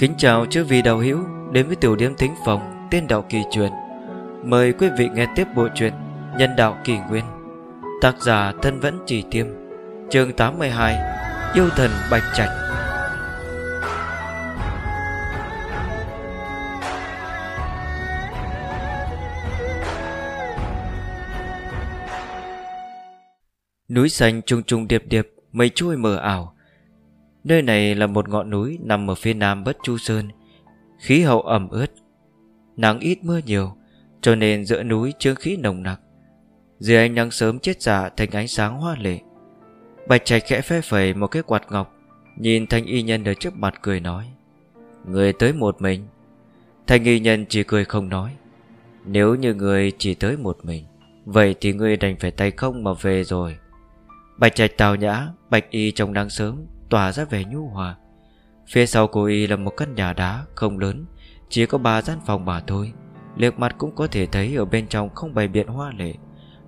Kính chào chư vị đạo hữu đến với tiểu điểm thính phòng tiên đạo kỳ truyền. Mời quý vị nghe tiếp bộ truyện Nhân đạo kỳ nguyên. Tác giả thân vẫn chỉ tiêm. Chương 82 Yêu thần Bạch Trạch. Núi xanh trùng trùng điệp điệp, mây trôi mờ ảo. Nơi này là một ngọn núi nằm ở phía nam Bất Chu Sơn, khí hậu ẩm ướt, nắng ít mưa nhiều, cho nên giữa núi trương khí nồng nặc. Dưới ánh nắng sớm chết giả thành ánh sáng hoa lệ. Bạch Trạch khẽ phê phẩy một cái quạt ngọc, nhìn thanh y nhân ở trước mặt cười nói: "Người tới một mình." Thanh y nhân chỉ cười không nói. Nếu như người chỉ tới một mình, vậy thì người đành phải tay không mà về rồi. Bạch trạch tào nhã Bạch y trong nắng sớm Tỏa ra vẻ nhu hòa. Phía sau cô y là một căn nhà đá, không lớn, Chỉ có ba gian phòng mà thôi. Liệt mặt cũng có thể thấy Ở bên trong không bày biện hoa lệ.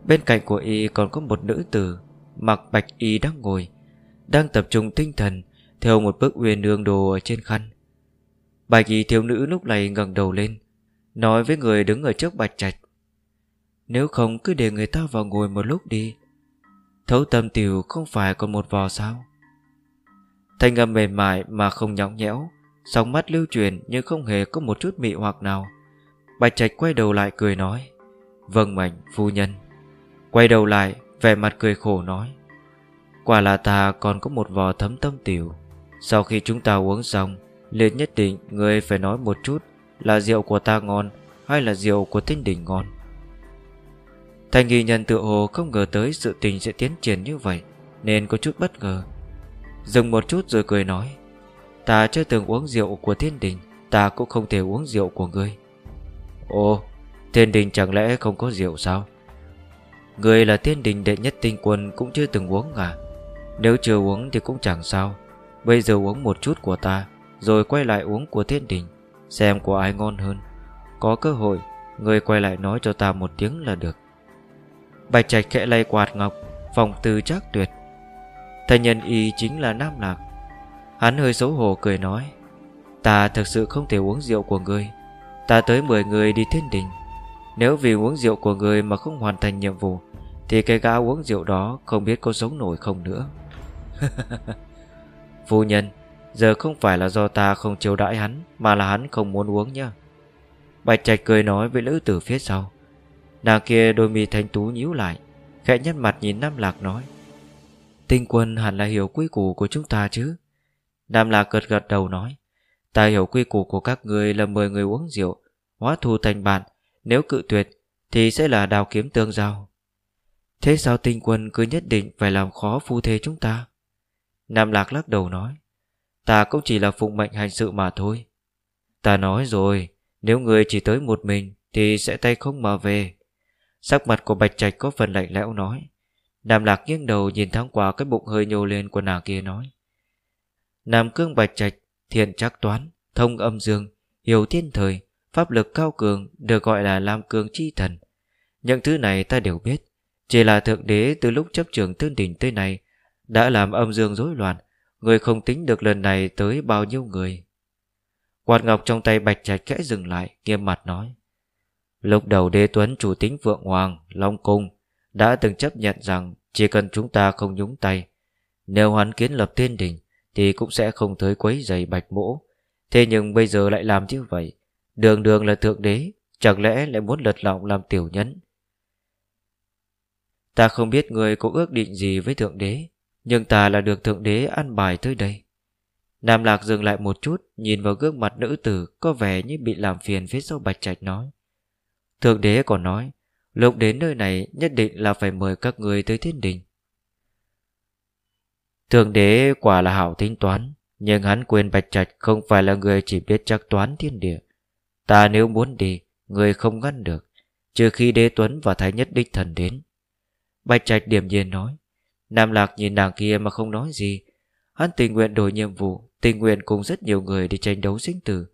Bên cạnh của y còn có một nữ tử, Mặc bạch y đang ngồi, Đang tập trung tinh thần, Theo một bức uyên nương đồ ở trên khăn. Bạch y thiếu nữ lúc này ngẩng đầu lên, Nói với người đứng ở trước bạch trạch, Nếu không cứ để người ta vào ngồi một lúc đi. Thấu tâm tiểu không phải còn một vò sao? Thanh âm mềm mại mà không nhõng nhẽo, Sóng mắt lưu truyền nhưng không hề có một chút mị hoặc nào. Bạch Trạch quay đầu lại cười nói Vâng mệnh phu nhân. Quay đầu lại, vẻ mặt cười khổ nói, Quả là ta còn có một vò thấm tâm tiểu. Sau khi chúng ta uống xong, liền nhất định người phải nói một chút Là rượu của ta ngon Hay là rượu của tinh đỉnh ngon. Thành nghi nhân tự hồ không ngờ tới sự tình sẽ tiến triển như vậy, Nên có chút bất ngờ. Dừng một chút rồi cười nói, Ta chưa từng uống rượu của thiên đình, Ta cũng không thể uống rượu của ngươi. Ồ, Thiên đình chẳng lẽ không có rượu sao? Ngươi là thiên đình đệ nhất tinh quân Cũng chưa từng uống à? Nếu chưa uống thì cũng chẳng sao. Bây giờ uống một chút của ta, Rồi quay lại uống của thiên đình, Xem của ai ngon hơn. Có cơ hội, Ngươi quay lại nói cho ta một tiếng là được. Bạch Trạch khẽ lay quạt ngọc Phòng từ chắc tuyệt thầy nhân y chính là Nam Lạc. Hắn hơi xấu hổ cười nói, Ta thực sự không thể uống rượu của ngươi. Ta tới 10 người đi thiên đình. Nếu vì uống rượu của ngươi mà không hoàn thành nhiệm vụ, Thì cái gã uống rượu đó Không biết có sống nổi không nữa. Phu nhân, Giờ không phải là do ta không chiêu đãi hắn, Mà là hắn không muốn uống nhá. Bạch Trạch cười nói với nữ tử phía sau. Nàng kia đôi mi thanh tú nhíu lại, Khẽ nhăn mặt nhìn Nam Lạc nói Tinh quân hẳn là hiểu quy củ của chúng ta chứ? Nam Lạc gật gật đầu nói, Ta hiểu quy củ của các người là mời người uống rượu, Hóa thù thành bạn, Nếu cự tuyệt Thì sẽ là đào kiếm tương giao. Thế sao tinh quân cứ nhất định Phải làm khó phu thê chúng ta? Nam Lạc lắc đầu nói, Ta cũng chỉ là phụng mệnh hành sự mà thôi. Ta nói rồi, Nếu người chỉ tới một mình Thì sẽ tay không mà về. Sắc mặt của Bạch Trạch có phần lạnh lẽo nói Nam Lạc nghiêng đầu nhìn thoáng qua cái bụng hơi nhô lên của nàng kia nói. Nam cương Bạch Trạch Thiện trắc toán Thông âm dương Hiểu thiên thời Pháp lực cao cường Được gọi là Lam Cương Chi Thần. Những thứ này ta đều biết Chỉ là Thượng Đế từ lúc chấp trường tương đỉnh tới này Đã làm âm dương rối loạn Người không tính được lần này tới bao nhiêu người. Quạt ngọc trong tay Bạch Trạch kẽ dừng lại Nghiêm mặt nói. Lúc đầu đế tuấn chủ tính Vượng Hoàng, Long Cung đã từng chấp nhận rằng chỉ cần chúng ta không nhúng tay, nếu hắn kiến lập thiên đình thì cũng sẽ không tới quấy giày bạch mỗ. Thế nhưng bây giờ lại làm như vậy, đường đường là thượng đế, chẳng lẽ lại muốn lật lọng làm tiểu nhân? Ta không biết người có ước định gì với thượng đế, nhưng ta là được thượng đế ăn bài tới đây. Nam Lạc dừng lại một chút, nhìn vào gương mặt nữ tử có vẻ như bị làm phiền phía sau bạch trạch nói. Thượng đế còn nói Lúc đến nơi này nhất định là phải mời các người tới thiên đình. Thượng đế quả là hảo tính toán, Nhưng hắn quên Bạch Trạch không phải là người chỉ biết chắc toán thiên địa. Ta nếu muốn đi, Người không ngăn được, Trừ khi đế tuấn và thái nhất đích thần đến. Bạch Trạch điểm nhiên nói, Nam Lạc nhìn nàng kia mà không nói gì. Hắn tình nguyện đổi nhiệm vụ, Tình nguyện cùng rất nhiều người đi tranh đấu sinh tử.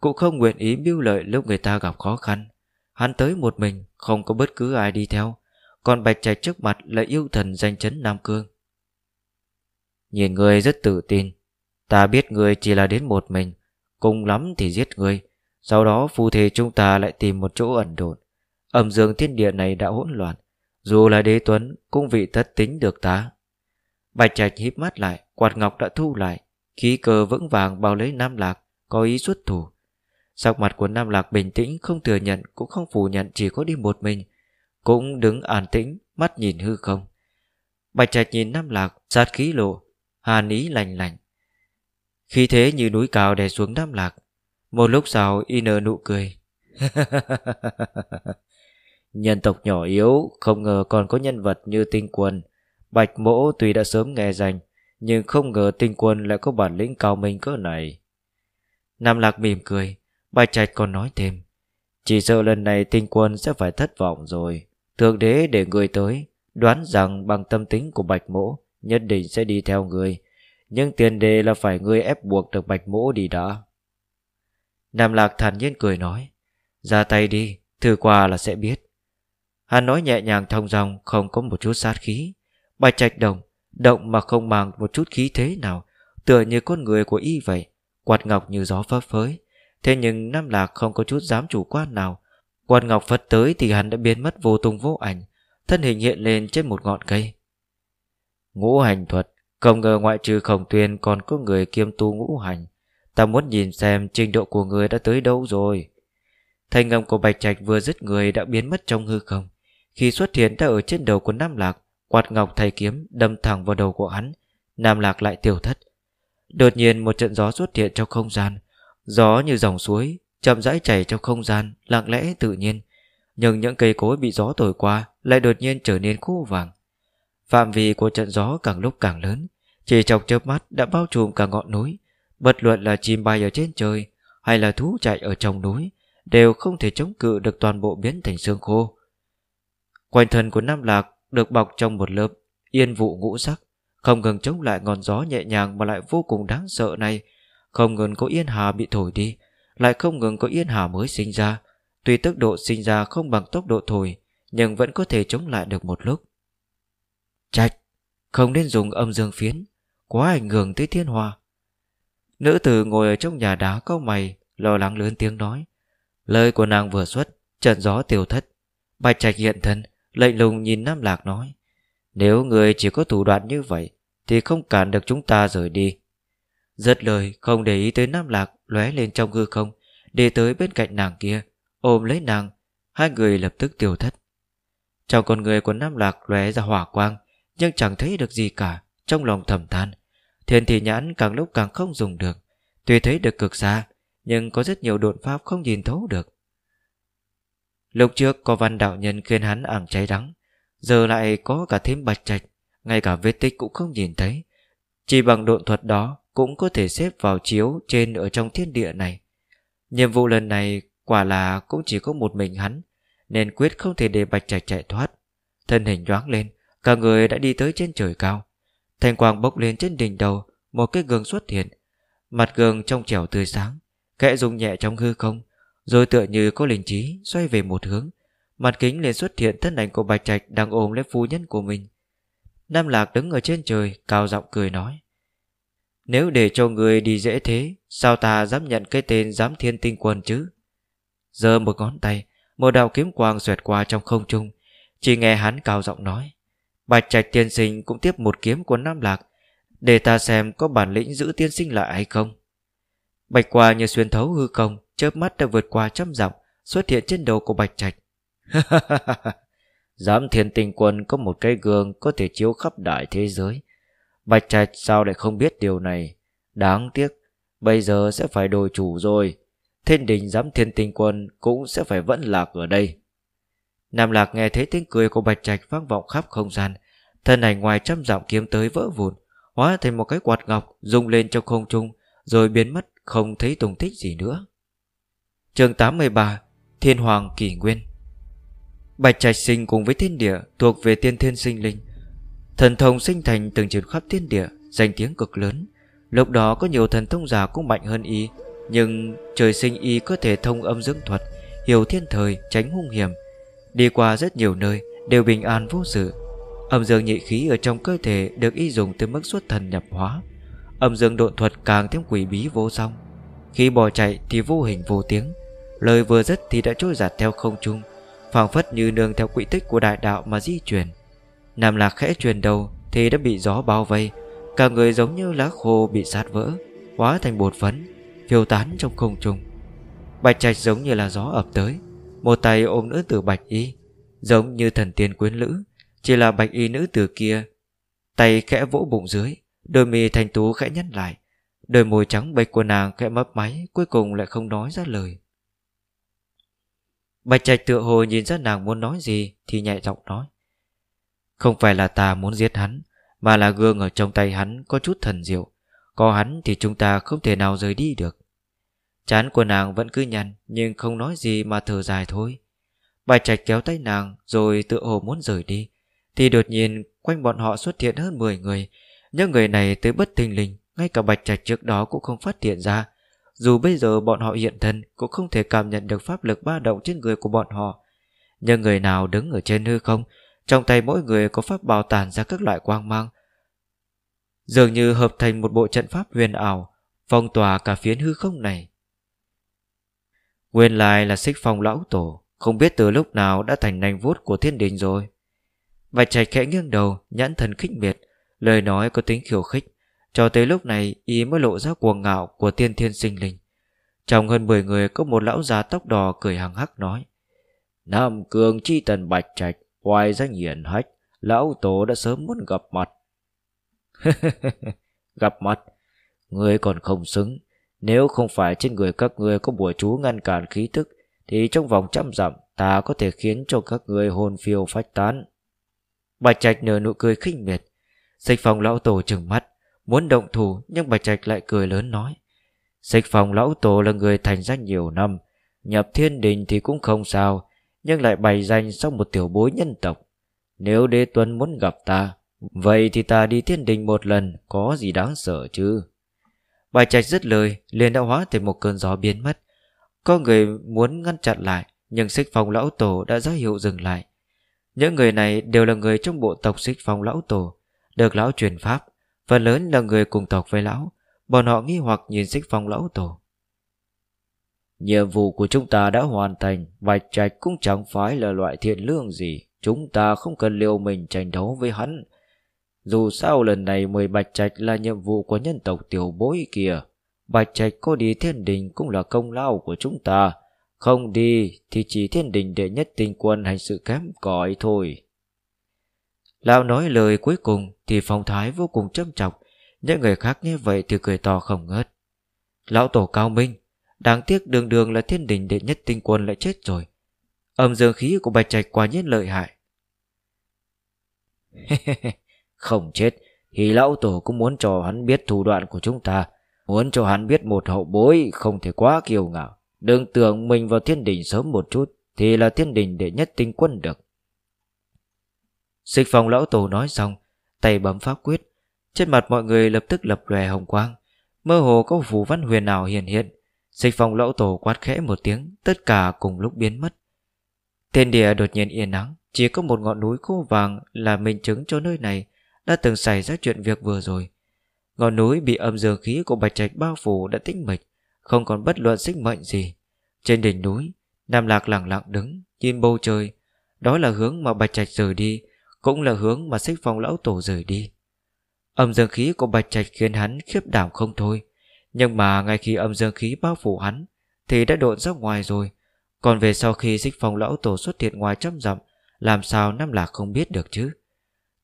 Cũng không nguyện ý mưu lợi lúc người ta gặp khó khăn. Hắn tới một mình không có bất cứ ai đi theo. Còn Bạch Trạch trước mặt là yêu thần danh chấn Nam Cương. Nhìn người rất tự tin. Ta biết người chỉ là đến một mình. Cùng lắm thì giết người Sau đó phu thề chúng ta lại tìm một chỗ ẩn đồn. Âm dương thiên địa này đã hỗn loạn. Dù là đế tuấn, Cũng vị tất tính được ta. Bạch trạch híp mắt lại, Quạt ngọc đã thu lại. Khí cơ vững vàng bao lấy Nam Lạc, Có ý xuất thủ. Sắc mặt của Nam Lạc bình tĩnh, Không thừa nhận, cũng không phủ nhận chỉ có đi một mình. Cũng đứng an tĩnh, Mắt nhìn hư không. Bạch trạch nhìn Nam Lạc, sát khí lộ, Hàn ý lành lành Khi thế như núi cao đè xuống Nam Lạc, Một lúc sau y nở nụ cười. Nhân tộc nhỏ yếu, Không ngờ còn có nhân vật như tinh quân. Bạch mỗ tuy đã sớm nghe danh, Nhưng không ngờ tinh quân lại có bản lĩnh cao minh cỡ này. Nam Lạc mỉm cười. Bạch Trạch còn nói thêm, Chỉ sợ lần này tinh quân sẽ phải thất vọng rồi. Thượng đế để người tới, Đoán rằng bằng tâm tính của Bạch Mỗ, Nhất định sẽ đi theo người. Nhưng tiền đề là phải người ép buộc được Bạch Mỗ đi đã. Nam Lạc thản nhiên cười nói, Ra tay đi, Thử qua là sẽ biết. Hắn nói nhẹ nhàng thông dòng Không có một chút sát khí. Bạch Trạch Đồng, Động mà không mang một chút khí thế nào, Tựa như con người của y vậy, Quạt ngọc như gió phấp phới. Thế nhưng Nam Lạc không có chút dám chủ quan nào. Quan ngọc phật tới thì hắn đã biến mất vô tung vô ảnh, Thân hình hiện lên trên một ngọn cây. Ngũ hành thuật, Không ngờ ngoại trừ khổng tuyên Còn có người kiêm tu ngũ hành. Ta muốn nhìn xem trình độ của người đã tới đâu rồi. Thanh âm của Bạch Trạch vừa dứt người đã biến mất trong hư không. Khi xuất hiện đã ở trên đầu của Nam Lạc, Quạt ngọc thay kiếm đâm thẳng vào đầu của hắn. Nam Lạc lại tiêu thất. Đột nhiên một trận gió xuất hiện trong không gian Gió như dòng suối, Chậm rãi chảy trong không gian, Lặng lẽ, tự nhiên. Nhưng những cây cối bị gió thổi qua Lại đột nhiên trở nên khô vàng. Phạm vi của trận gió càng lúc càng lớn, Chỉ trong chớp mắt đã bao trùm cả ngọn núi. Bất luận là chim bay ở trên trời Hay là thú chạy ở trong núi Đều không thể chống cự được toàn bộ biến thành xương khô. Quanh thân của Nam Lạc Được bọc trong một lớp Yên vụ ngũ sắc, Không ngừng chống lại ngọn gió nhẹ nhàng Mà lại vô cùng đáng sợ này. Không ngừng có yên hà bị thổi đi, Lại không ngừng có yên hà mới sinh ra. Tuy tốc độ sinh ra không bằng tốc độ thổi, Nhưng vẫn có thể chống lại được một lúc. Trạch Không nên dùng âm dương phiến, Quá ảnh hưởng tới thiên hoa Nữ tử ngồi ở trong nhà đá cau mày, Lo lắng lớn tiếng nói. Lời của nàng vừa xuất, Trận gió tiêu thất. Bạch trạch hiện thân Lệnh lùng nhìn Nam Lạc nói. Nếu người chỉ có thủ đoạn như vậy, Thì không cản được chúng ta rời đi. Rất lời, không để ý tới Nam Lạc lóe lên trong hư không Đi tới bên cạnh nàng kia, Ôm lấy nàng, Hai người lập tức tiêu thất. Trong con người của Nam Lạc lóe ra hỏa quang, Nhưng chẳng thấy được gì cả, Trong lòng thầm than. Thiên thị nhãn càng lúc càng không dùng được, Tuy thấy được cực xa, Nhưng có rất nhiều độn pháp không nhìn thấu được. Lúc trước có văn đạo nhân khiến hắn ảm cháy đắng, Giờ lại có cả thêm bạch trạch, Ngay cả vết tích cũng không nhìn thấy. Chỉ bằng độn thuật đó cũng có thể xếp vào chiếu trên ở trong thiên địa này. Nhiệm vụ lần này Quả là cũng chỉ có một mình hắn, Nên quyết không thể để bạch trạch chạy thoát. Thân hình nhoáng lên, Cả người đã đi tới trên trời cao. Thành quang bốc lên trên đỉnh đầu, Một cái gương xuất hiện. Mặt gương trong trẻo tươi sáng, Kẽ rung nhẹ trong hư không, Rồi tựa như có linh trí xoay về một hướng. Mặt kính liền xuất hiện thân ảnh của Bạch Trạch Đang ôm lấy phu nhân của mình. Nam Lạc đứng ở trên trời, Cao giọng cười nói. Nếu để cho người đi dễ thế Sao ta dám nhận cái tên giám thiên tinh quân chứ? Giờ một ngón tay Một đạo kiếm quang xoẹt qua trong không trung. Chỉ nghe hắn cao giọng nói Bạch Trạch tiên sinh cũng tiếp một kiếm của Nam Lạc Để ta xem có bản lĩnh giữ tiên sinh lại hay không. Bạch qua như xuyên thấu hư không, Chớp mắt đã vượt qua trăm dặm Xuất hiện trên đầu của Bạch Trạch. Giám thiên tinh quân có một cái gương Có thể chiếu khắp đại thế giới. Bạch Trạch sao lại không biết điều này Đáng tiếc Bây giờ sẽ phải đổi chủ rồi Thiên đình giám thiên tinh quân Cũng sẽ phải vẫn lạc ở đây Nam Lạc nghe thấy tiếng cười của Bạch Trạch vang vọng khắp không gian, thân ảnh ngoài trăm dặm kiếm tới vỡ vụn, hóa thành một cái quạt ngọc rung lên trong không trung, rồi biến mất không thấy tung tích gì nữa. Chương 83: Thiên Hoàng Kỷ Nguyên. Bạch Trạch sinh cùng với thiên địa thuộc về tiên thiên sinh linh, thần thông sinh thành từng chuyển khắp thiên địa, danh tiếng cực lớn. Lúc đó có nhiều thần thông giả cũng mạnh hơn y, nhưng trời sinh y có thể thông âm dưỡng thuật, hiểu thiên thời, tránh hung hiểm. Đi qua rất nhiều nơi Đều bình an vô sự. Âm dương nhị khí ở trong cơ thể Được y dùng tới mức xuất thần nhập hóa. Âm dương độn thuật càng thêm quỷ bí vô song. Khi bỏ chạy thì vô hình vô tiếng. Lời vừa dứt thì đã trôi giặt theo không trung phảng phất như nương theo quỹ tích của đại đạo mà di chuyển. Nam Lạc khẽ truyền đầu Thì đã bị gió bao vây. Cả người giống như lá khô bị sát vỡ, Hóa thành bột phấn, Phiêu tán trong không trung. Bạch trạch giống như là gió ập tới. Một tay ôm nữ tử bạch y, Giống như thần tiên quyến lữ, Chỉ là bạch y nữ tử kia. Tay khẽ vỗ bụng dưới, Đôi mì thành tú khẽ nhăn lại. Đôi môi trắng bạch của nàng khẽ mấp máy, Cuối cùng lại không nói ra lời. Bạch trạch tựa hồ nhìn ra nàng muốn nói gì Thì nhẹ giọng nói. Không phải là ta muốn giết hắn, Mà là gương ở trong tay hắn có chút thần diệu. Có hắn thì chúng ta không thể nào rời đi được. Chán của nàng vẫn cứ nhăn Nhưng không nói gì mà thở dài thôi. Bạch trạch kéo tay nàng, Rồi tựa hồ muốn rời đi, Thì đột nhiên quanh bọn họ xuất hiện hơn 10 người. Những người này tới bất tình lình, Ngay cả bạch trạch trước đó cũng không phát hiện ra. Dù bây giờ bọn họ hiện thân, Cũng không thể cảm nhận được pháp lực ba động trên người của bọn họ. Nhưng người nào đứng ở trên hư không trong tay mỗi người có pháp bào tàn ra các loại quang mang. Dường như hợp thành một bộ trận pháp huyền ảo, Phong tỏa cả phiến hư không này. Nguyên lai là xích phong lão tổ, Không biết từ lúc nào đã thành nành vuốt của thiên đình rồi. Bạch trạch khẽ nghiêng đầu, Nhãn thần khích miệt, Lời nói có tính khiêu khích. Cho tới lúc này, y mới lộ ra cuồng ngạo Của tiên thiên sinh linh. Trong hơn 10 người có một lão già tóc đỏ Cười hằng hắc nói, Nam cường chi tần bạch trạch Hoài danh hiển hách, Lão tổ đã sớm muốn gặp mặt. Gặp mặt? Người còn không xứng. Nếu không phải trên người các ngươi có bùa chú ngăn cản khí tức, Thì trong vòng trăm dặm, Ta có thể khiến cho các ngươi hồn phiêu phách tán. Bạch trạch nở nụ cười khinh miệt. Sạch phòng lão tổ trừng mắt, Muốn động thủ, nhưng Bạch Trạch lại cười lớn nói. Sạch phòng lão tổ là người thành danh nhiều năm, Nhập thiên đình thì cũng không sao nhưng lại bày danh sau một tiểu bối nhân tộc. Nếu đế tuấn muốn gặp ta, Vậy thì ta đi thiên đình một lần, Có gì đáng sợ chứ? Bài Trạch dứt lời, liền đã hóa thành một cơn gió biến mất. Có người muốn ngăn chặn lại, Nhưng xích phong lão tổ đã ra hiệu dừng lại. Những người này đều là người trong bộ tộc xích phong lão tổ, được lão truyền pháp. Phần lớn là người cùng tộc với lão, Bọn họ nghi hoặc nhìn xích phong lão tổ. Nhiệm vụ của chúng ta đã hoàn thành, Bạch Trạch cũng chẳng phải là loại thiện lương gì. Chúng ta không cần liều mình tranh đấu với hắn. Dù sao lần này mời Bạch Trạch là nhiệm vụ của nhân tộc tiểu bối kia. Bạch Trạch có đi thiên đình cũng là công lao của chúng ta. Không đi thì chỉ thiên đình đệ nhất tinh quân hành sự kém cỏi thôi. Lão nói lời cuối cùng thì phong thái vô cùng châm trọng. Những người khác nghe vậy thì cười to không ngớt. Lão tổ cao minh Đáng tiếc đường đường là thiên đình đệ nhất tinh quân lại chết rồi. Âm dương khí của bạch trạch quả nhiên lợi hại. Không chết Thì lão tổ cũng muốn cho hắn biết thủ đoạn của chúng ta, Muốn cho hắn biết một hậu bối Không thể quá kiêu ngạo. Đừng tưởng mình vào thiên đình sớm một chút Thì là thiên đình đệ nhất tinh quân được. Xích phong lão tổ nói xong, Tay bấm pháp quyết. Trên mặt mọi người lập tức lập lòe hồng quang. Mơ hồ có phù văn huyền nào hiện hiện. Xích phong lão tổ quát khẽ một tiếng, Tất cả cùng lúc biến mất. Thiên địa đột nhiên yên nắng, Chỉ có một ngọn núi khô vàng Là minh chứng cho nơi này Đã từng xảy ra chuyện việc vừa rồi. Ngọn núi bị âm dương khí của bạch trạch bao phủ Đã tĩnh mịch, Không còn bất luận sinh mệnh gì. Trên đỉnh núi, Nam Lạc lặng lặng đứng, Nhìn bầu trời. Đó là hướng mà bạch trạch rời đi, cũng là hướng mà xích phong lão tổ rời đi. Âm dương khí của bạch trạch khiến hắn khiếp đảm không thôi. Nhưng mà ngay khi âm dương khí bao phủ hắn Thì đã độn ra ngoài rồi. Còn về sau khi xích phong lão tổ xuất hiện ngoài trăm dặm Làm sao Nam Lạc không biết được chứ?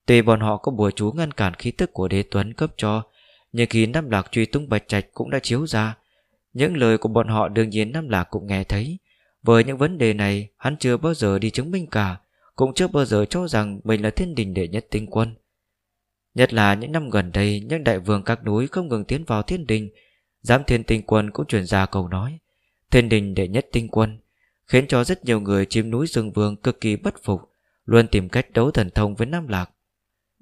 Tuy bọn họ có bùa chú ngăn cản khí tức của đế tuấn cấp cho Nhưng khi Nam Lạc truy tung bạch trạch cũng đã chiếu ra. Những lời của bọn họ đương nhiên Nam Lạc cũng nghe thấy. Với những vấn đề này Hắn chưa bao giờ đi chứng minh cả cũng chưa bao giờ cho rằng mình là thiên đình đệ nhất tinh quân. Nhất là những năm gần đây, những đại vương các núi không ngừng tiến vào thiên đình, giám thiên tinh quân cũng truyền ra câu nói, thiên đình đệ nhất tinh quân, khiến cho rất nhiều người chiếm núi dương vương cực kỳ bất phục, luôn tìm cách đấu thần thông với Nam Lạc.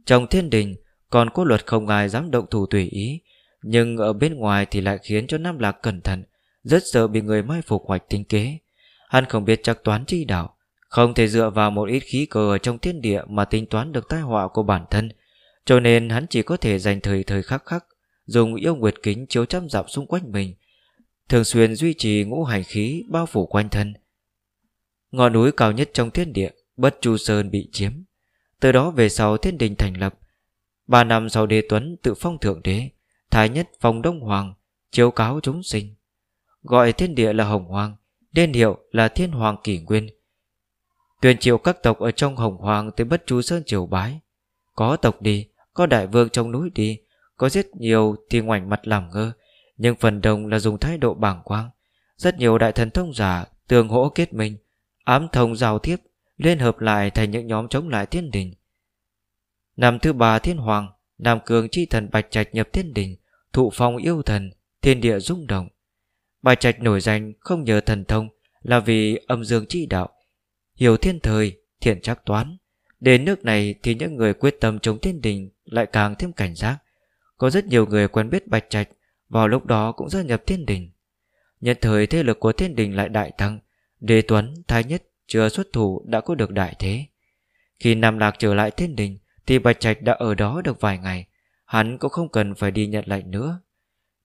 Trong thiên đình còn có luật không ai dám động thủ tùy ý, nhưng ở bên ngoài thì lại khiến cho Nam Lạc cẩn thận, rất sợ bị người mai phục hoạch tinh kế. Hắn không biết chắc toán chi đạo, không thể dựa vào một ít khí cờ trong thiên địa mà tính toán được tai họa của bản thân, cho nên hắn chỉ có thể dành thời thời khắc khắc, dùng yêu nguyệt kính chiếu trăm dặm xung quanh mình. Thường xuyên duy trì ngũ hành khí bao phủ quanh thân. Ngọn núi cao nhất trong thiên địa Bất Chu Sơn bị chiếm. Từ đó về sau thiên đình thành lập. Ba năm sau đế tuấn tự phong thượng đế Thái nhất phong đông hoàng Chiếu cáo chúng sinh. Gọi thiên địa là hồng hoàng Đen hiệu là thiên hoàng kỷ nguyên. Tuyên triệu các tộc ở trong hồng hoàng Tới bất chu sơn triều bái. Có tộc đi, có đại vương trong núi đi có rất nhiều thì ngoảnh mặt làm ngơ Nhưng phần đông là dùng thái độ bàng quang. Rất nhiều đại thần thông giả Tường hỗ kết minh Ám thông giao tiếp Liên hợp lại thành những nhóm chống lại thiên đình. Năm thứ ba thiên hoàng Nam cường chi thần bạch trạch nhập thiên đình Thụ phong yêu thần Thiên địa rung động. Bạch trạch nổi danh không nhờ thần thông Là vì âm dương chi đạo Hiểu thiên thời, thiện chắc toán. Đến nước này thì những người quyết tâm chống thiên đình Lại càng thêm cảnh giác. Có rất nhiều người quen biết bạch trạch Vào lúc đó cũng gia nhập thiên đình. Nhân thời thế lực của thiên đình lại đại tăng Đề Tuấn, Thái Nhất chưa xuất thủ đã có được đại thế. Khi Nam Lạc trở lại thiên đình Thì Bạch Trạch đã ở đó được vài ngày Hắn cũng không cần phải đi nhận lệnh nữa.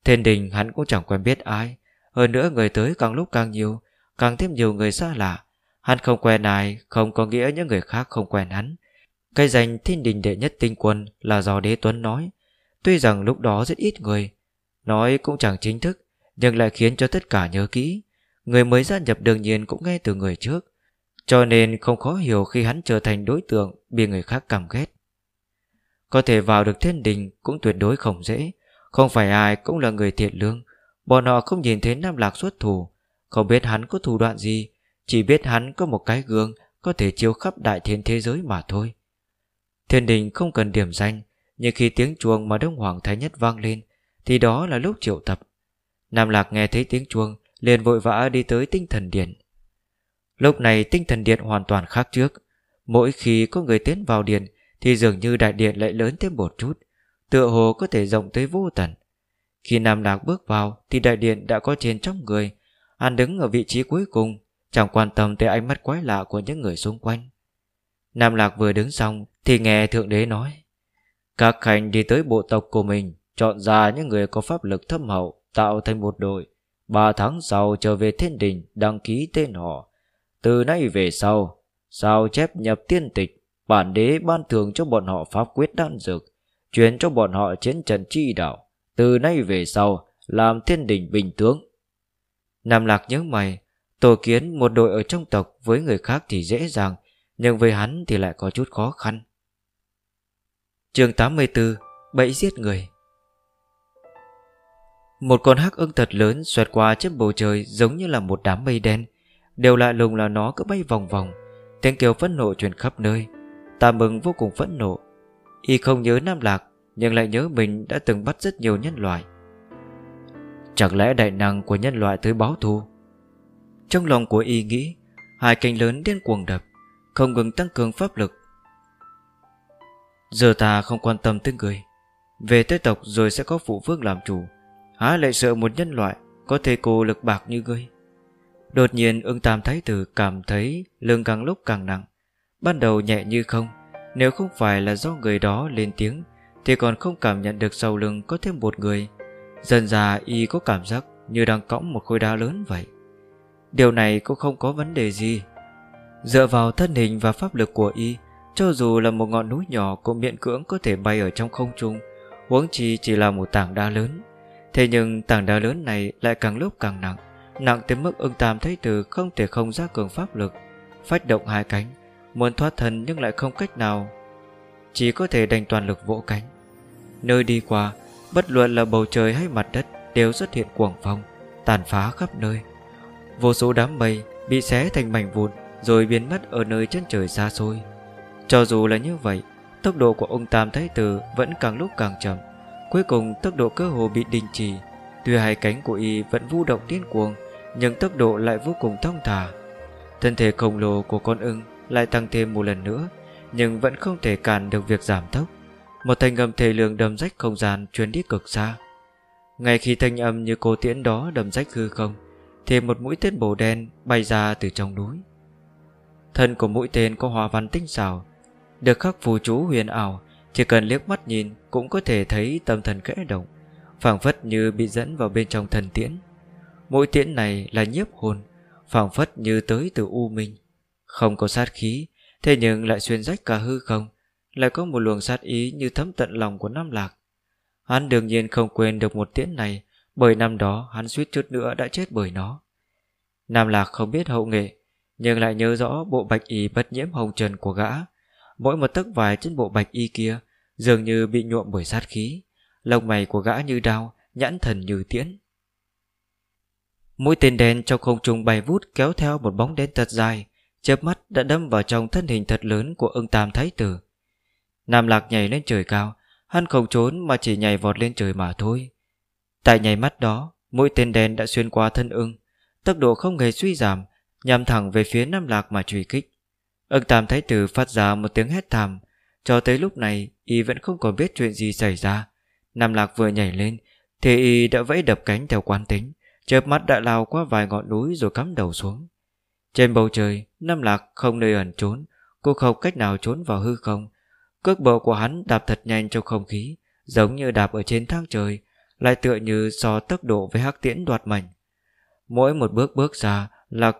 Thiên đình hắn cũng chẳng quen biết ai Hơn nữa người tới càng lúc càng nhiều Càng thêm nhiều người xa lạ. Hắn không quen ai Không có nghĩa những người khác không quen hắn. Cái danh thiên đình đệ nhất tinh quân Là do đế tuấn nói Tuy rằng lúc đó rất ít người, Nói cũng chẳng chính thức, Nhưng lại khiến cho tất cả nhớ kỹ. Người mới gia nhập đương nhiên cũng nghe từ người trước, Cho nên không khó hiểu khi hắn trở thành đối tượng Bị người khác căm ghét. Có thể vào được thiên đình Cũng tuyệt đối không dễ, Không phải ai cũng là người thiện lương, Bọn họ không nhìn thấy Nam Lạc xuất thủ, Không biết hắn có thủ đoạn gì, Chỉ biết hắn có một cái gương Có thể chiếu khắp đại thiên thế giới mà thôi. Thiên đình không cần điểm danh nhưng khi tiếng chuông mà Đông Hoàng Thái Nhất vang lên, Thì đó là lúc triệu tập. Nam Lạc nghe thấy tiếng chuông, liền vội vã đi tới tinh thần điện. Lúc này tinh thần điện hoàn toàn khác trước. Mỗi khi có người tiến vào điện, Thì dường như đại điện lại lớn thêm một chút, Tựa hồ có thể rộng tới vô tận. Khi Nam Lạc bước vào, Thì đại điện đã có trên trăm người Hắn đứng ở vị trí cuối cùng, Chẳng quan tâm tới ánh mắt quái lạ của những người xung quanh. Nam Lạc vừa đứng xong, Thì nghe Thượng Đế nói. Các khanh đi tới bộ tộc của mình, Chọn ra những người có pháp lực thâm hậu, Tạo thành một đội. Ba tháng sau trở về thiên đình, Đăng ký tên họ. Từ nay về sau, Sao chép nhập tiên tịch, Bản đế ban thường cho bọn họ pháp quyết đan dược Chuyển cho bọn họ chiến trận chi đạo. Từ nay về sau, Làm thiên đình bình tướng. Nam Lạc nhớ mày, Tổ kiến một đội ở trong tộc Với người khác thì dễ dàng, Nhưng với hắn thì lại có chút khó khăn chương 84 Bẫy giết người một con hắc ưng thật lớn xoẹt qua trên bầu trời giống như là một đám mây đen. Đều lạ lùng là nó cứ bay vòng vòng. Tiếng kêu phẫn nộ truyền khắp nơi. Tà mừng vô cùng phẫn nộ. Y không nhớ Nam Lạc, nhưng lại nhớ mình đã từng bắt rất nhiều nhân loại. Chẳng lẽ đại năng của nhân loại tới báo thù? Trong lòng của Y nghĩ, hai cánh lớn điên cuồng đập, không ngừng tăng cường pháp lực. Giờ ta không quan tâm tới người. Về tới tộc rồi sẽ có phụ vương làm chủ. Há lại sợ một nhân loại Có thể cô lực bạc như ngươi? Đột nhiên ưng tam thái tử cảm thấy Lưng càng lúc càng nặng. Ban đầu nhẹ như không, Nếu không phải là do người đó lên tiếng, Thì còn không cảm nhận được sau lưng có thêm một người. Dần già y có cảm giác Như đang cõng một khối đá lớn vậy. Điều này cũng không có vấn đề gì. Dựa vào thân hình và pháp lực của y cho dù là một ngọn núi nhỏ Cũng miễn cưỡng có thể bay ở trong không trung, Huống chi chỉ là một tảng đá lớn. Thế nhưng tảng đá lớn này lại càng lúc càng nặng Nặng tới mức ưng tam thấy từ không thể không ra cường pháp lực Phách động hai cánh, Muốn thoát thân nhưng lại không cách nào, Chỉ có thể đành toàn lực vỗ cánh. Nơi đi qua, Bất luận là bầu trời hay mặt đất Đều xuất hiện cuồng phong, Tàn phá khắp nơi. Vô số đám mây bị xé thành mảnh vụn Rồi biến mất ở nơi chân trời xa xôi. Cho dù là như vậy, Tốc độ của ông Tam Thái Tử Vẫn càng lúc càng chậm. Cuối cùng, tốc độ cơ hồ bị đình chỉ. Tuy hai cánh của y vẫn vũ động điên cuồng, Nhưng tốc độ lại vô cùng thong thả. Thân thể khổng lồ của con ưng Lại tăng thêm một lần nữa, Nhưng vẫn không thể cản được việc giảm tốc. Một thanh âm thể lượng đầm rách không gian Truyền đi cực xa. Ngay khi thanh âm như cô tiễn đó đầm rách hư không, Thì một mũi tên bổ đen Bay ra từ trong núi. Thân của mũi tên có hòa văn tinh xảo được khắc phù chú huyền ảo, chỉ cần liếc mắt nhìn Cũng có thể thấy tâm thần khẽ động, phảng phất như bị dẫn vào bên trong thần tiễn. Mỗi tiễn này là nhiếp hồn, phảng phất như tới từ U Minh. Không có sát khí, Thế nhưng lại xuyên rách cả hư không, Lại có một luồng sát ý như thấm tận lòng của Nam Lạc. Hắn đương nhiên không quên được một tiễn này, Bởi năm đó hắn suýt chút nữa đã chết bởi nó. Nam Lạc không biết hậu nghệ, Nhưng lại nhớ rõ bộ bạch y bất nhiễm hồng trần của gã. Mỗi một tấc vải trên bộ bạch y kia Dường như bị nhuộm bởi sát khí. Lông mày của gã như đao, Nhãn thần như tiễn. Mũi tên đen trong không trung bay vút Kéo theo một bóng đen thật dài chớp mắt đã đâm vào trong thân hình thật lớn Của ưng tam thái tử. Nam lạc nhảy lên trời cao Hắn không trốn mà chỉ nhảy vọt lên trời mà thôi. Tại nhảy mắt đó Mũi tên đen đã xuyên qua thân ưng Tốc độ không hề suy giảm Nhằm thẳng về phía Nam Lạc mà truy kích. Ưng tam thái tử phát ra một tiếng hét thảm. Cho tới lúc này, Y vẫn không còn biết chuyện gì xảy ra. Nam Lạc vừa nhảy lên, Thì Y đã vẫy đập cánh theo quán tính. Chớp mắt đã lao qua vài ngọn núi Rồi cắm đầu xuống. Trên bầu trời, Nam Lạc không nơi ẩn trốn. Cô không cách nào trốn vào hư không. Cước bộ của hắn đạp thật nhanh trong không khí, Giống như đạp ở trên thang trời, Lại tựa như so tốc độ với hắc tiễn đoạt mảnh Mỗi một bước bước ra là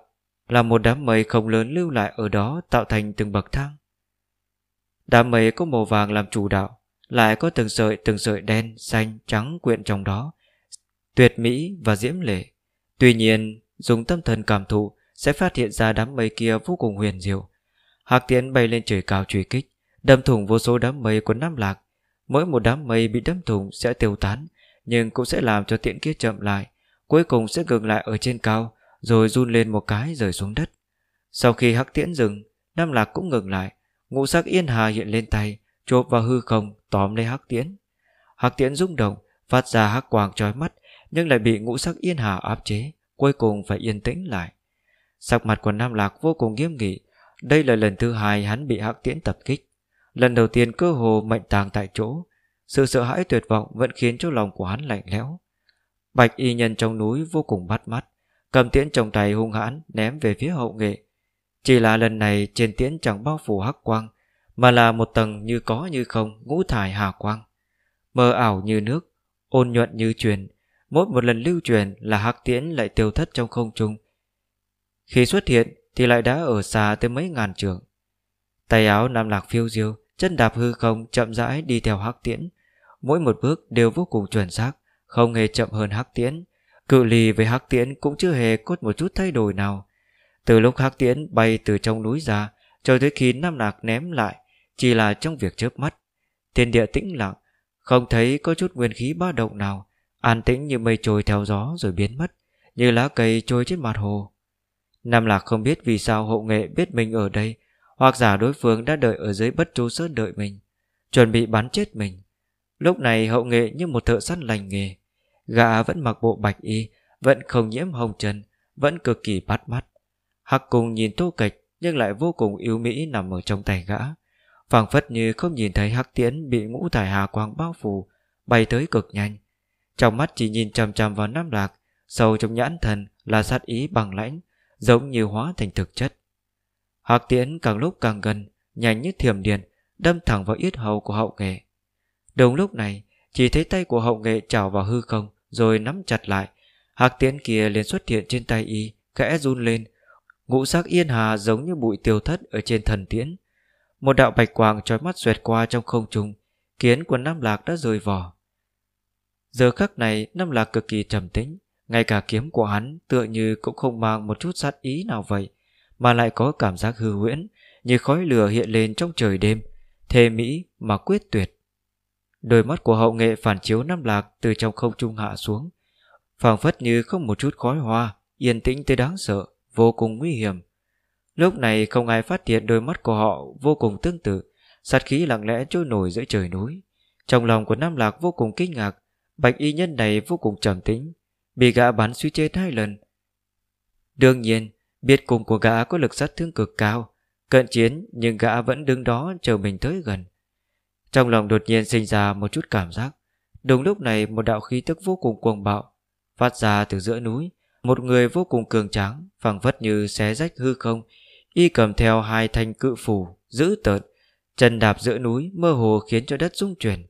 là một đám mây không lớn lưu lại ở đó tạo thành từng bậc thang. Đám mây có màu vàng làm chủ đạo, lại có từng sợi từng sợi đen, xanh, trắng quyện trong đó, tuyệt mỹ và diễm lệ. Tuy nhiên, dùng tâm thần cảm thụ sẽ phát hiện ra đám mây kia vô cùng huyền diệu. Hạc tiễn bay lên trời cao truy kích, đâm thủng vô số đám mây của Nam Lạc. Mỗi một đám mây bị đâm thủng sẽ tiêu tán, nhưng cũng sẽ làm cho tiễn kia chậm lại, cuối cùng sẽ ngừng lại ở trên cao, rồi run lên một cái rời xuống đất. Sau khi hắc tiễn dừng, Nam Lạc cũng ngừng lại, ngũ sắc yên hà hiện lên tay, chộp vào hư không, tóm lấy hắc tiễn. Hắc tiễn rung động, phát ra hắc quang trói mắt, nhưng lại bị ngũ sắc yên hà áp chế, cuối cùng phải yên tĩnh lại. Sắc mặt của Nam Lạc vô cùng nghiêm nghị, đây là lần thứ hai hắn bị hắc tiễn tập kích. Lần đầu tiên cơ hồ mệnh tàng tại chỗ, sự sợ hãi tuyệt vọng vẫn khiến cho lòng của hắn lạnh lẽo. Bạch y nhân trong núi vô cùng bắt mắt, cầm tiễn trong tay hung hãn ném về phía hậu nghệ. Chỉ là lần này trên tiễn chẳng bao phủ hắc quang, mà là một tầng như có như không ngũ thải hà quang. Mờ ảo như nước, ôn nhuận như truyền, mỗi một lần lưu truyền là hắc tiễn lại tiêu thất trong không trung. Khi xuất hiện thì lại đã ở xa tới mấy ngàn trường. Tay áo nam lạc phiêu diêu, chân đạp hư không chậm rãi đi theo hắc tiễn. Mỗi một bước đều vô cùng chuẩn xác, không hề chậm hơn hắc tiễn. Cự ly với hắc tiễn cũng chưa hề có một chút thay đổi nào. Từ lúc hắc tiễn bay từ trong núi ra, cho tới khi Nam Lạc ném lại, chỉ là trong việc chớp mắt. Thiên địa tĩnh lặng, không thấy có chút nguyên khí ba động nào, an tĩnh như mây trôi theo gió rồi biến mất, như lá cây trôi trên mặt hồ. Nam Lạc không biết vì sao hậu nghệ biết mình ở đây, hoặc giả đối phương đã đợi ở dưới bất chu sơn đợi mình, chuẩn bị bắn chết mình. Lúc này hậu nghệ như một thợ săn lành nghề, Gã vẫn mặc bộ bạch y, Vẫn không nhiễm hồng trần, Vẫn cực kỳ bắt mắt. Hắc cùng nhìn tô kịch, Nhưng lại vô cùng yếu mỹ nằm ở trong tay gã. Phảng phất như không nhìn thấy hắc tiễn Bị ngũ thải hà quang bao phủ, Bay tới cực nhanh. Trong mắt chỉ nhìn chằm chằm vào Nam Lạc, Sâu trong nhãn thần là sát ý bằng lãnh, Giống như hóa thành thực chất. Hạc tiễn càng lúc càng gần, Nhanh như thiểm điện, Đâm thẳng vào yết hầu của hậu nghệ. Đúng lúc này, Chỉ thấy tay của hậu nghệ trào vào hư không rồi nắm chặt lại. Hạc tiễn kia liền xuất hiện trên tay y, khẽ run lên. Ngũ sắc yên hà giống như bụi tiêu thất ở trên thần tiễn. Một đạo bạch quang trói mắt xoẹt qua trong không trung, kiến của Nam Lạc đã rời vỏ. Giờ khắc này Nam Lạc cực kỳ trầm tĩnh, ngay cả kiếm của hắn tựa như cũng không mang một chút sát ý nào vậy, mà lại có cảm giác hư huyễn, như khói lửa hiện lên trong trời đêm, thề mỹ mà quyết tuyệt. Đôi mắt của hậu nghệ phản chiếu năm lạc từ trong không trung hạ xuống. phảng phất như không một chút khói hoa, yên tĩnh tới đáng sợ, vô cùng nguy hiểm. Lúc này không ai phát hiện đôi mắt của họ vô cùng tương tự, sát khí lặng lẽ trôi nổi giữa trời núi. Trong lòng của Nam Lạc vô cùng kinh ngạc, bạch y nhân này vô cùng trầm tĩnh, bị gã bắn suy chết hai lần. Đương nhiên, biết cùng của gã có lực sát thương cực cao, cận chiến nhưng gã vẫn đứng đó chờ mình tới gần. Trong lòng đột nhiên sinh ra một chút cảm giác. Đúng lúc này, một đạo khí tức vô cùng cuồng bạo Phát ra từ giữa núi. Một người vô cùng cường tráng phẳng phất như xé rách hư không, Y cầm theo hai thanh cự phủ Giữ tợn, Chân đạp giữa núi, mơ hồ khiến cho đất rung chuyển.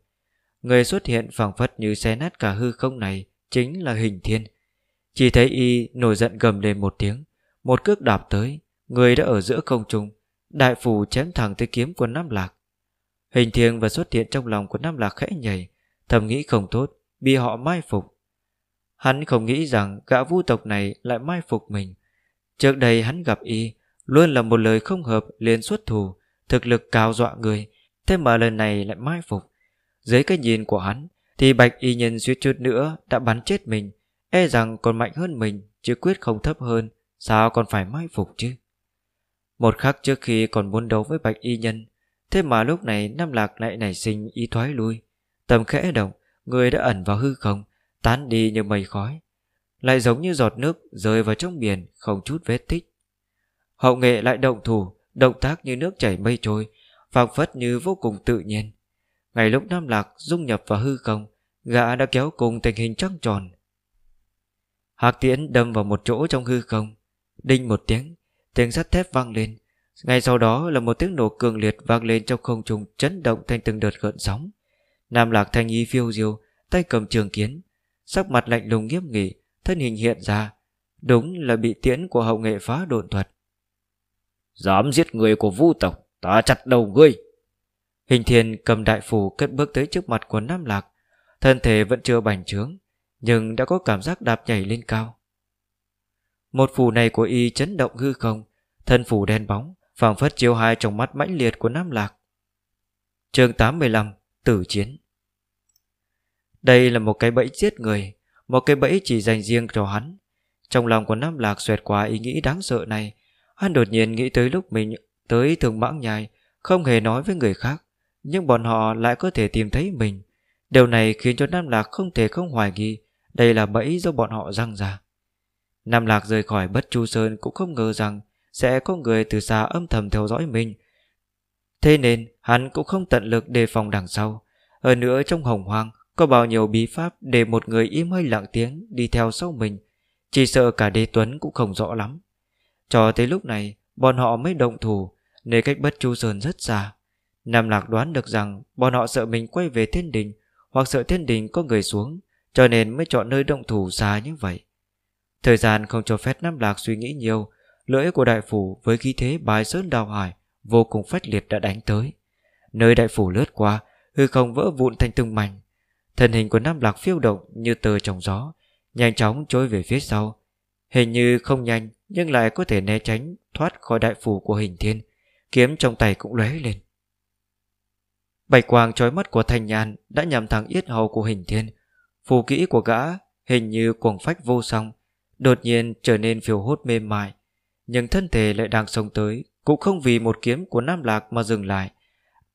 Người xuất hiện phẳng phất như xé nát cả hư không này Chính là hình thiên. Chỉ thấy y nổi giận gầm lên một tiếng, Một cước đạp tới. Người đã ở giữa không trung, Đại phủ chém thẳng tới kiếm của Nam Lạc. Hình thiêng và xuất hiện trong lòng của Nam Lạc khẽ nhảy, Thầm nghĩ không tốt, Bị họ mai phục. Hắn không nghĩ rằng gã vu tộc này lại mai phục mình. Trước đây hắn gặp y, Luôn là một lời không hợp liền xuất thù Thực lực cao dọa người, Thế mà lần này lại mai phục. Dưới cái nhìn của hắn, Thì bạch y nhân suýt chút nữa đã bắn chết mình E rằng còn mạnh hơn mình, Chứ quyết không thấp hơn, Sao còn phải mai phục chứ? Một khắc trước khi còn muốn đấu với bạch y nhân Thế mà lúc này Nam Lạc lại nảy sinh ý thoái lui. Tầm khẽ động, Người đã ẩn vào hư không, Tán đi như mây khói. Lại giống như giọt nước rơi vào trong biển, Không chút vết tích. Hậu nghệ lại động thủ, Động tác như nước chảy mây trôi, phảng phất như vô cùng tự nhiên. Ngày lúc Nam Lạc dung nhập vào hư không, Gã đã kéo cùng tình hình trăng tròn. Hạc tiễn đâm vào một chỗ trong hư không. Đinh một tiếng Tiếng sắt thép vang lên ngay sau đó là một tiếng nổ cường liệt vang lên trong không trung chấn động thành từng đợt gợn sóng. Nam Lạc Thanh Y phiêu diêu, tay cầm trường kiến, sắc mặt lạnh lùng nghiêm nghị, thân hình hiện ra, đúng là bị tiễn của hậu nghệ phá độn thuật. Dám giết người của vu tộc, ta chặt đầu ngươi. Hình thiên cầm đại phù cất bước tới trước mặt của Nam Lạc, thân thể vẫn chưa bành trướng, nhưng đã có cảm giác đạp nhảy lên cao. Một phù này của y chấn động hư không, thân phù đen bóng, phảng phất chiếu hai trong mắt mãnh liệt của Nam Lạc. chương 85 Tử Chiến Đây là một cái bẫy giết người, một cái bẫy chỉ dành riêng cho hắn. Trong lòng của Nam Lạc xoẹt qua ý nghĩ đáng sợ này, hắn đột nhiên nghĩ tới lúc mình tới thường mãng nhai, không hề nói với người khác, nhưng bọn họ lại có thể tìm thấy mình. Điều này khiến cho Nam Lạc không thể không hoài nghi đây là bẫy do bọn họ răng ra. Nam Lạc rời khỏi Bất Chu Sơn cũng không ngờ rằng sẽ có người từ xa âm thầm theo dõi mình. Thế nên, hắn cũng không tận lực đề phòng đằng sau. Hơn nữa, trong hồng hoang, có bao nhiêu bí pháp để một người im hơi lặng tiếng đi theo sau mình. Chỉ sợ cả đế tuấn cũng không rõ lắm. Cho tới lúc này, bọn họ mới động thủ, nơi cách bất chu sơn rất xa. Nam Lạc đoán được rằng bọn họ sợ mình quay về thiên đình, hoặc sợ thiên đình có người xuống, cho nên mới chọn nơi động thủ xa như vậy. Thời gian không cho phép Nam Lạc suy nghĩ nhiều lưỡi của đại phủ với khí thế bài sơn đào hải vô cùng phách liệt đã đánh tới. Nơi đại phủ lướt qua, hư không vỡ vụn thành từng mảnh. Thân hình của Nam Lạc phiêu động như tờ trong gió, nhanh chóng trôi về phía sau. Hình như không nhanh nhưng lại có thể né tránh thoát khỏi đại phủ của hình thiên, kiếm trong tay cũng lóe lên. Bạch quang trói mắt của thanh nhàn đã nhằm thẳng yết hầu của hình thiên. Phù kỹ của gã hình như cuồng phách vô song, đột nhiên trở nên phiêu hốt mềm mại, nhưng thân thể lại đang sống tới, cũng không vì một kiếm của Nam Lạc mà dừng lại.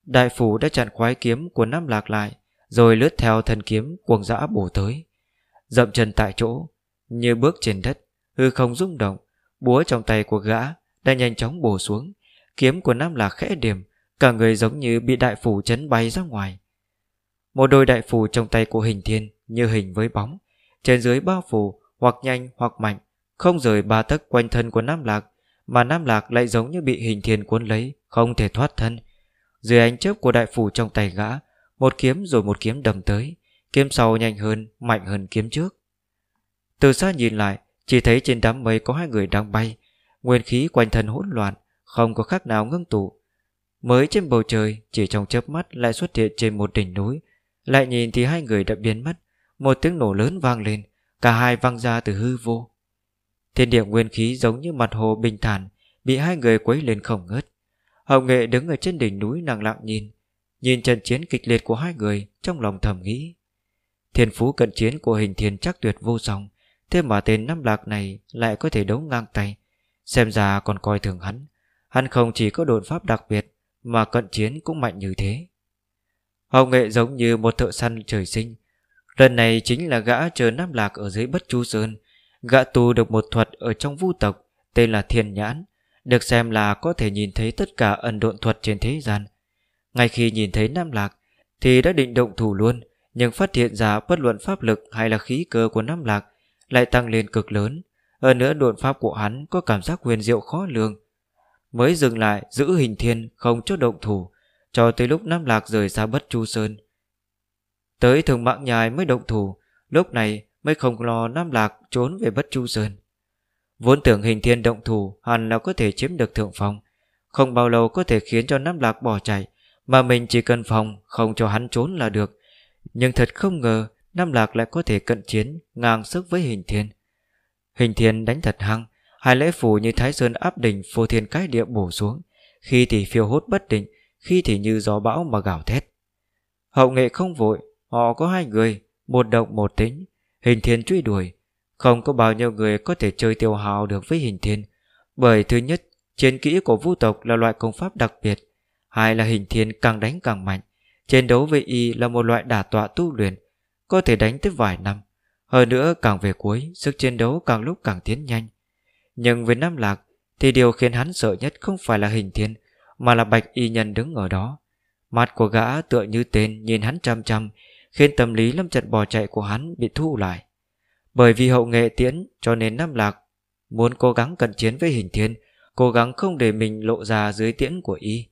Đại phủ đã chặn khoái kiếm của Nam Lạc lại, rồi lướt theo thân kiếm cuồng dã bổ tới. Dậm chân tại chỗ, như bước trên đất, hư không rung động, búa trong tay của gã đã nhanh chóng bổ xuống. Kiếm của Nam Lạc khẽ điểm, cả người giống như bị đại phủ chấn bay ra ngoài. Một đôi đại phủ trong tay của hình thiên như hình với bóng, trên dưới bao phủ hoặc nhanh hoặc mạnh, không rời ba tấc quanh thân của Nam Lạc, mà Nam Lạc lại giống như bị hình thiên cuốn lấy, không thể thoát thân. Dưới ánh chớp của đại phủ trong tay gã, một kiếm rồi một kiếm đầm tới, kiếm sau nhanh hơn, mạnh hơn kiếm trước. Từ xa nhìn lại, chỉ thấy trên đám mây có hai người đang bay, nguyên khí quanh thân hỗn loạn, không có khác nào ngưng tụ. Mới trên bầu trời, chỉ trong chớp mắt lại xuất hiện trên một đỉnh núi, lại nhìn thì hai người đã biến mất, một tiếng nổ lớn vang lên, cả hai văng ra từ hư vô. Thiên địa nguyên khí giống như mặt hồ bình thản, Bị hai người quấy lên không ngớt. Hồng nghệ đứng ở trên đỉnh núi nàng lặng nhìn Nhìn trận chiến kịch liệt của hai người Trong lòng thầm nghĩ. Thiên phú cận chiến của hình thiên chắc tuyệt vô song, Thế mà tên năm lạc này Lại có thể đấu ngang tay. Xem ra còn coi thường hắn Hắn không chỉ có đồn pháp đặc biệt, Mà cận chiến cũng mạnh như thế. Hồng nghệ giống như một thợ săn trời sinh, Lần này chính là gã chờ Nam Lạc ở dưới bất chu sơn Gã tu được một thuật ở trong vu tộc, Tên là Thiên Nhãn, Được xem là có thể nhìn thấy tất cả ẩn độn thuật trên thế gian. Ngay khi nhìn thấy Nam Lạc, Thì đã định động thủ luôn, Nhưng phát hiện ra bất luận pháp lực hay là khí cơ của Nam Lạc Lại tăng lên cực lớn. Hơn nữa, độn pháp của hắn có cảm giác huyền diệu khó lường. Mới dừng lại, giữ hình thiên, không cho động thủ, Cho tới lúc Nam Lạc rời xa bất chu sơn. Tới thường mạng nhài mới động thủ, Lúc này Mới không lo Nam Lạc trốn về Bất Chu Sơn. Vốn tưởng hình thiên động thủ Hẳn là có thể chiếm được thượng phong, Không bao lâu có thể khiến cho Nam Lạc bỏ chạy, Mà mình chỉ cần phòng, Không cho hắn trốn là được. Nhưng thật không ngờ Nam Lạc lại có thể cận chiến Ngang sức với hình thiên. Hình thiên đánh thật hăng, Hai lễ phù như Thái Sơn áp đỉnh phô thiên cái địa bổ xuống, Khi thì phiêu hốt bất định, Khi thì như gió bão mà gào thét. Hậu nghệ không vội, Họ có hai người, Một động một tính Hình thiên truy đuổi. Không có bao nhiêu người có thể chơi tiêu hào được với hình thiên, Bởi thứ nhất, Chiến kỹ của vũ tộc là loại công pháp đặc biệt. Hai là hình thiên càng đánh càng mạnh, Chiến đấu với y là một loại đả tọa tu luyện, Có thể đánh tới vài năm. Hơn nữa, càng về cuối, Sức chiến đấu càng lúc càng tiến nhanh. Nhưng với Nam Lạc, Thì điều khiến hắn sợ nhất không phải là hình thiên, Mà là bạch y nhân đứng ở đó. Mặt của gã tựa như tên, nhìn hắn chăm chăm Khiến tâm lý lâm trận bỏ chạy của hắn bị thu lại. Bởi vì hậu nghệ tiễn cho nên Nam Lạc Muốn cố gắng cận chiến với hình thiên, Cố gắng không để mình lộ ra dưới tiễn của y.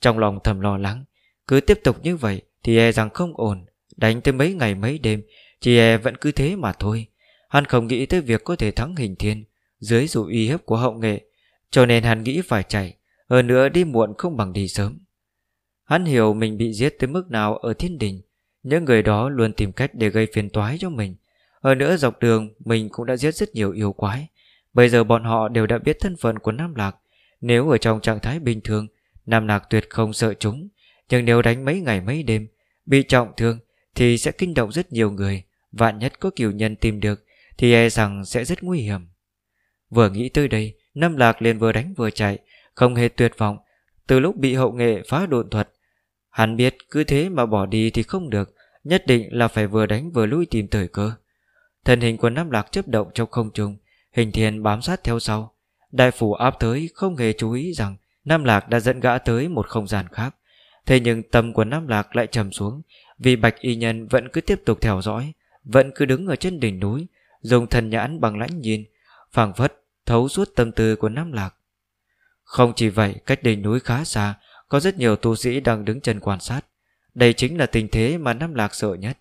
Trong lòng thầm lo lắng, Cứ tiếp tục như vậy Thì e rằng không ổn, Đánh tới mấy ngày mấy đêm, Chỉ e vẫn cứ thế mà thôi. Hắn không nghĩ tới việc có thể thắng hình thiên Dưới dù uy hiếp của hậu nghệ, Cho nên hắn nghĩ phải chạy, Hơn nữa đi muộn không bằng đi sớm. Hắn hiểu mình bị giết tới mức nào ở thiên đình những người đó luôn tìm cách để gây phiền toái cho mình. Hơn nữa dọc đường, Mình cũng đã giết rất nhiều yêu quái. Bây giờ bọn họ đều đã biết thân phận của Nam Lạc. Nếu ở trong trạng thái bình thường, Nam Lạc tuyệt không sợ chúng. Nhưng nếu đánh mấy ngày mấy đêm, Bị trọng thương, Thì sẽ kinh động rất nhiều người. Vạn nhất có kiều nhân tìm được, Thì e rằng sẽ rất nguy hiểm. Vừa nghĩ tới đây, Nam Lạc liền vừa đánh vừa chạy. Không hề tuyệt vọng. Từ lúc bị hậu nghệ phá độn thuật, Hắn biết cứ thế mà bỏ đi thì không được. Nhất định là phải vừa đánh vừa lui tìm thời cơ. Thân hình của Nam Lạc chấp động trong không trung, Hình thiên bám sát theo sau. Đại phủ áp tới, không hề chú ý rằng Nam Lạc đã dẫn gã tới một không gian khác. Thế nhưng tâm của Nam Lạc lại trầm xuống, Vì Bạch Y Nhân vẫn cứ tiếp tục theo dõi, Vẫn cứ đứng ở trên đỉnh núi, Dùng thần nhãn bằng lãnh nhìn, phảng phất thấu suốt tâm tư của Nam Lạc. Không chỉ vậy, cách đỉnh núi khá xa, Có rất nhiều tu sĩ đang đứng chân quan sát. Đây chính là tình thế mà Nam Lạc sợ nhất.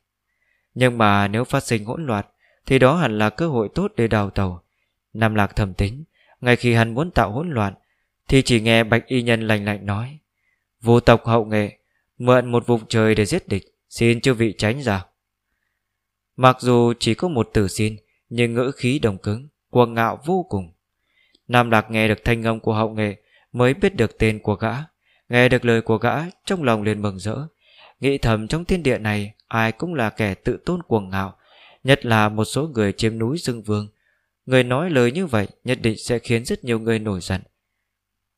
Nhưng mà nếu phát sinh hỗn loạn, Thì đó hẳn là cơ hội tốt để đào tàu Nam Lạc thầm tính, Ngay khi hắn muốn tạo hỗn loạn, Thì chỉ nghe Bạch Y Nhân lành lạnh nói, Vô tộc hậu nghệ, Mượn một vùng trời để giết địch, Xin chư vị tránh ra. Mặc dù chỉ có một từ xin, Nhưng ngữ khí đồng cứng, Cuồng ngạo vô cùng. Nam Lạc nghe được thanh âm của hậu nghệ, Mới biết được tên của gã, Nghe được lời của gã, Trong lòng liền mừng rỡ. Nghĩ thầm trong thiên địa này, Ai cũng là kẻ tự tôn cuồng ngạo, Nhất là một số người chiếm núi Dương Vương Người nói lời như vậy nhất định sẽ khiến rất nhiều người nổi giận.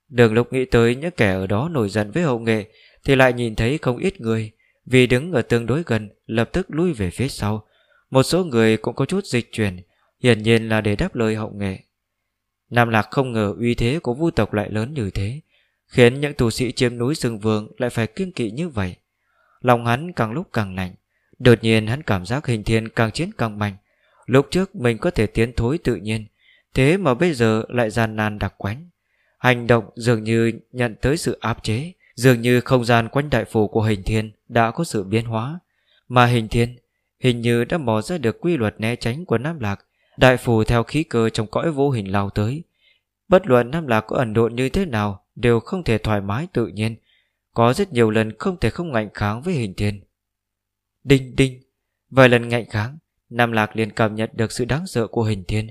Đường lục nghĩ tới những kẻ ở đó nổi giận với hậu nghệ, thì lại nhìn thấy không ít người, vì đứng ở tương đối gần, lập tức lui về phía sau. Một số người cũng có chút dịch chuyển, hiển nhiên là để đáp lời hậu nghệ. Nam Lạc không ngờ uy thế của vu tộc lại lớn như thế, khiến những tù sĩ chiếm núi rừng vương lại phải kiêng kỵ như vậy. Lòng hắn càng lúc càng lạnh. Đột nhiên hắn cảm giác hình thiên càng chiến càng mạnh. Lúc trước mình có thể tiến thối tự nhiên, Thế mà bây giờ lại gian nan đặc quánh. Hành động dường như nhận tới sự áp chế, Dường như không gian quanh đại phủ của hình thiên Đã có sự biến hóa. Mà hình thiên Hình như đã mò ra được quy luật né tránh của Nam Lạc. Đại phủ theo khí cơ trong cõi vô hình lao tới. Bất luận Nam Lạc có ẩn độn như thế nào, Đều không thể thoải mái tự nhiên. Có rất nhiều lần không thể không ngạnh kháng với hình thiên. Đinh đinh, Vài lần ngạnh kháng, Nam Lạc liền cảm nhận được sự đáng sợ của hình thiên.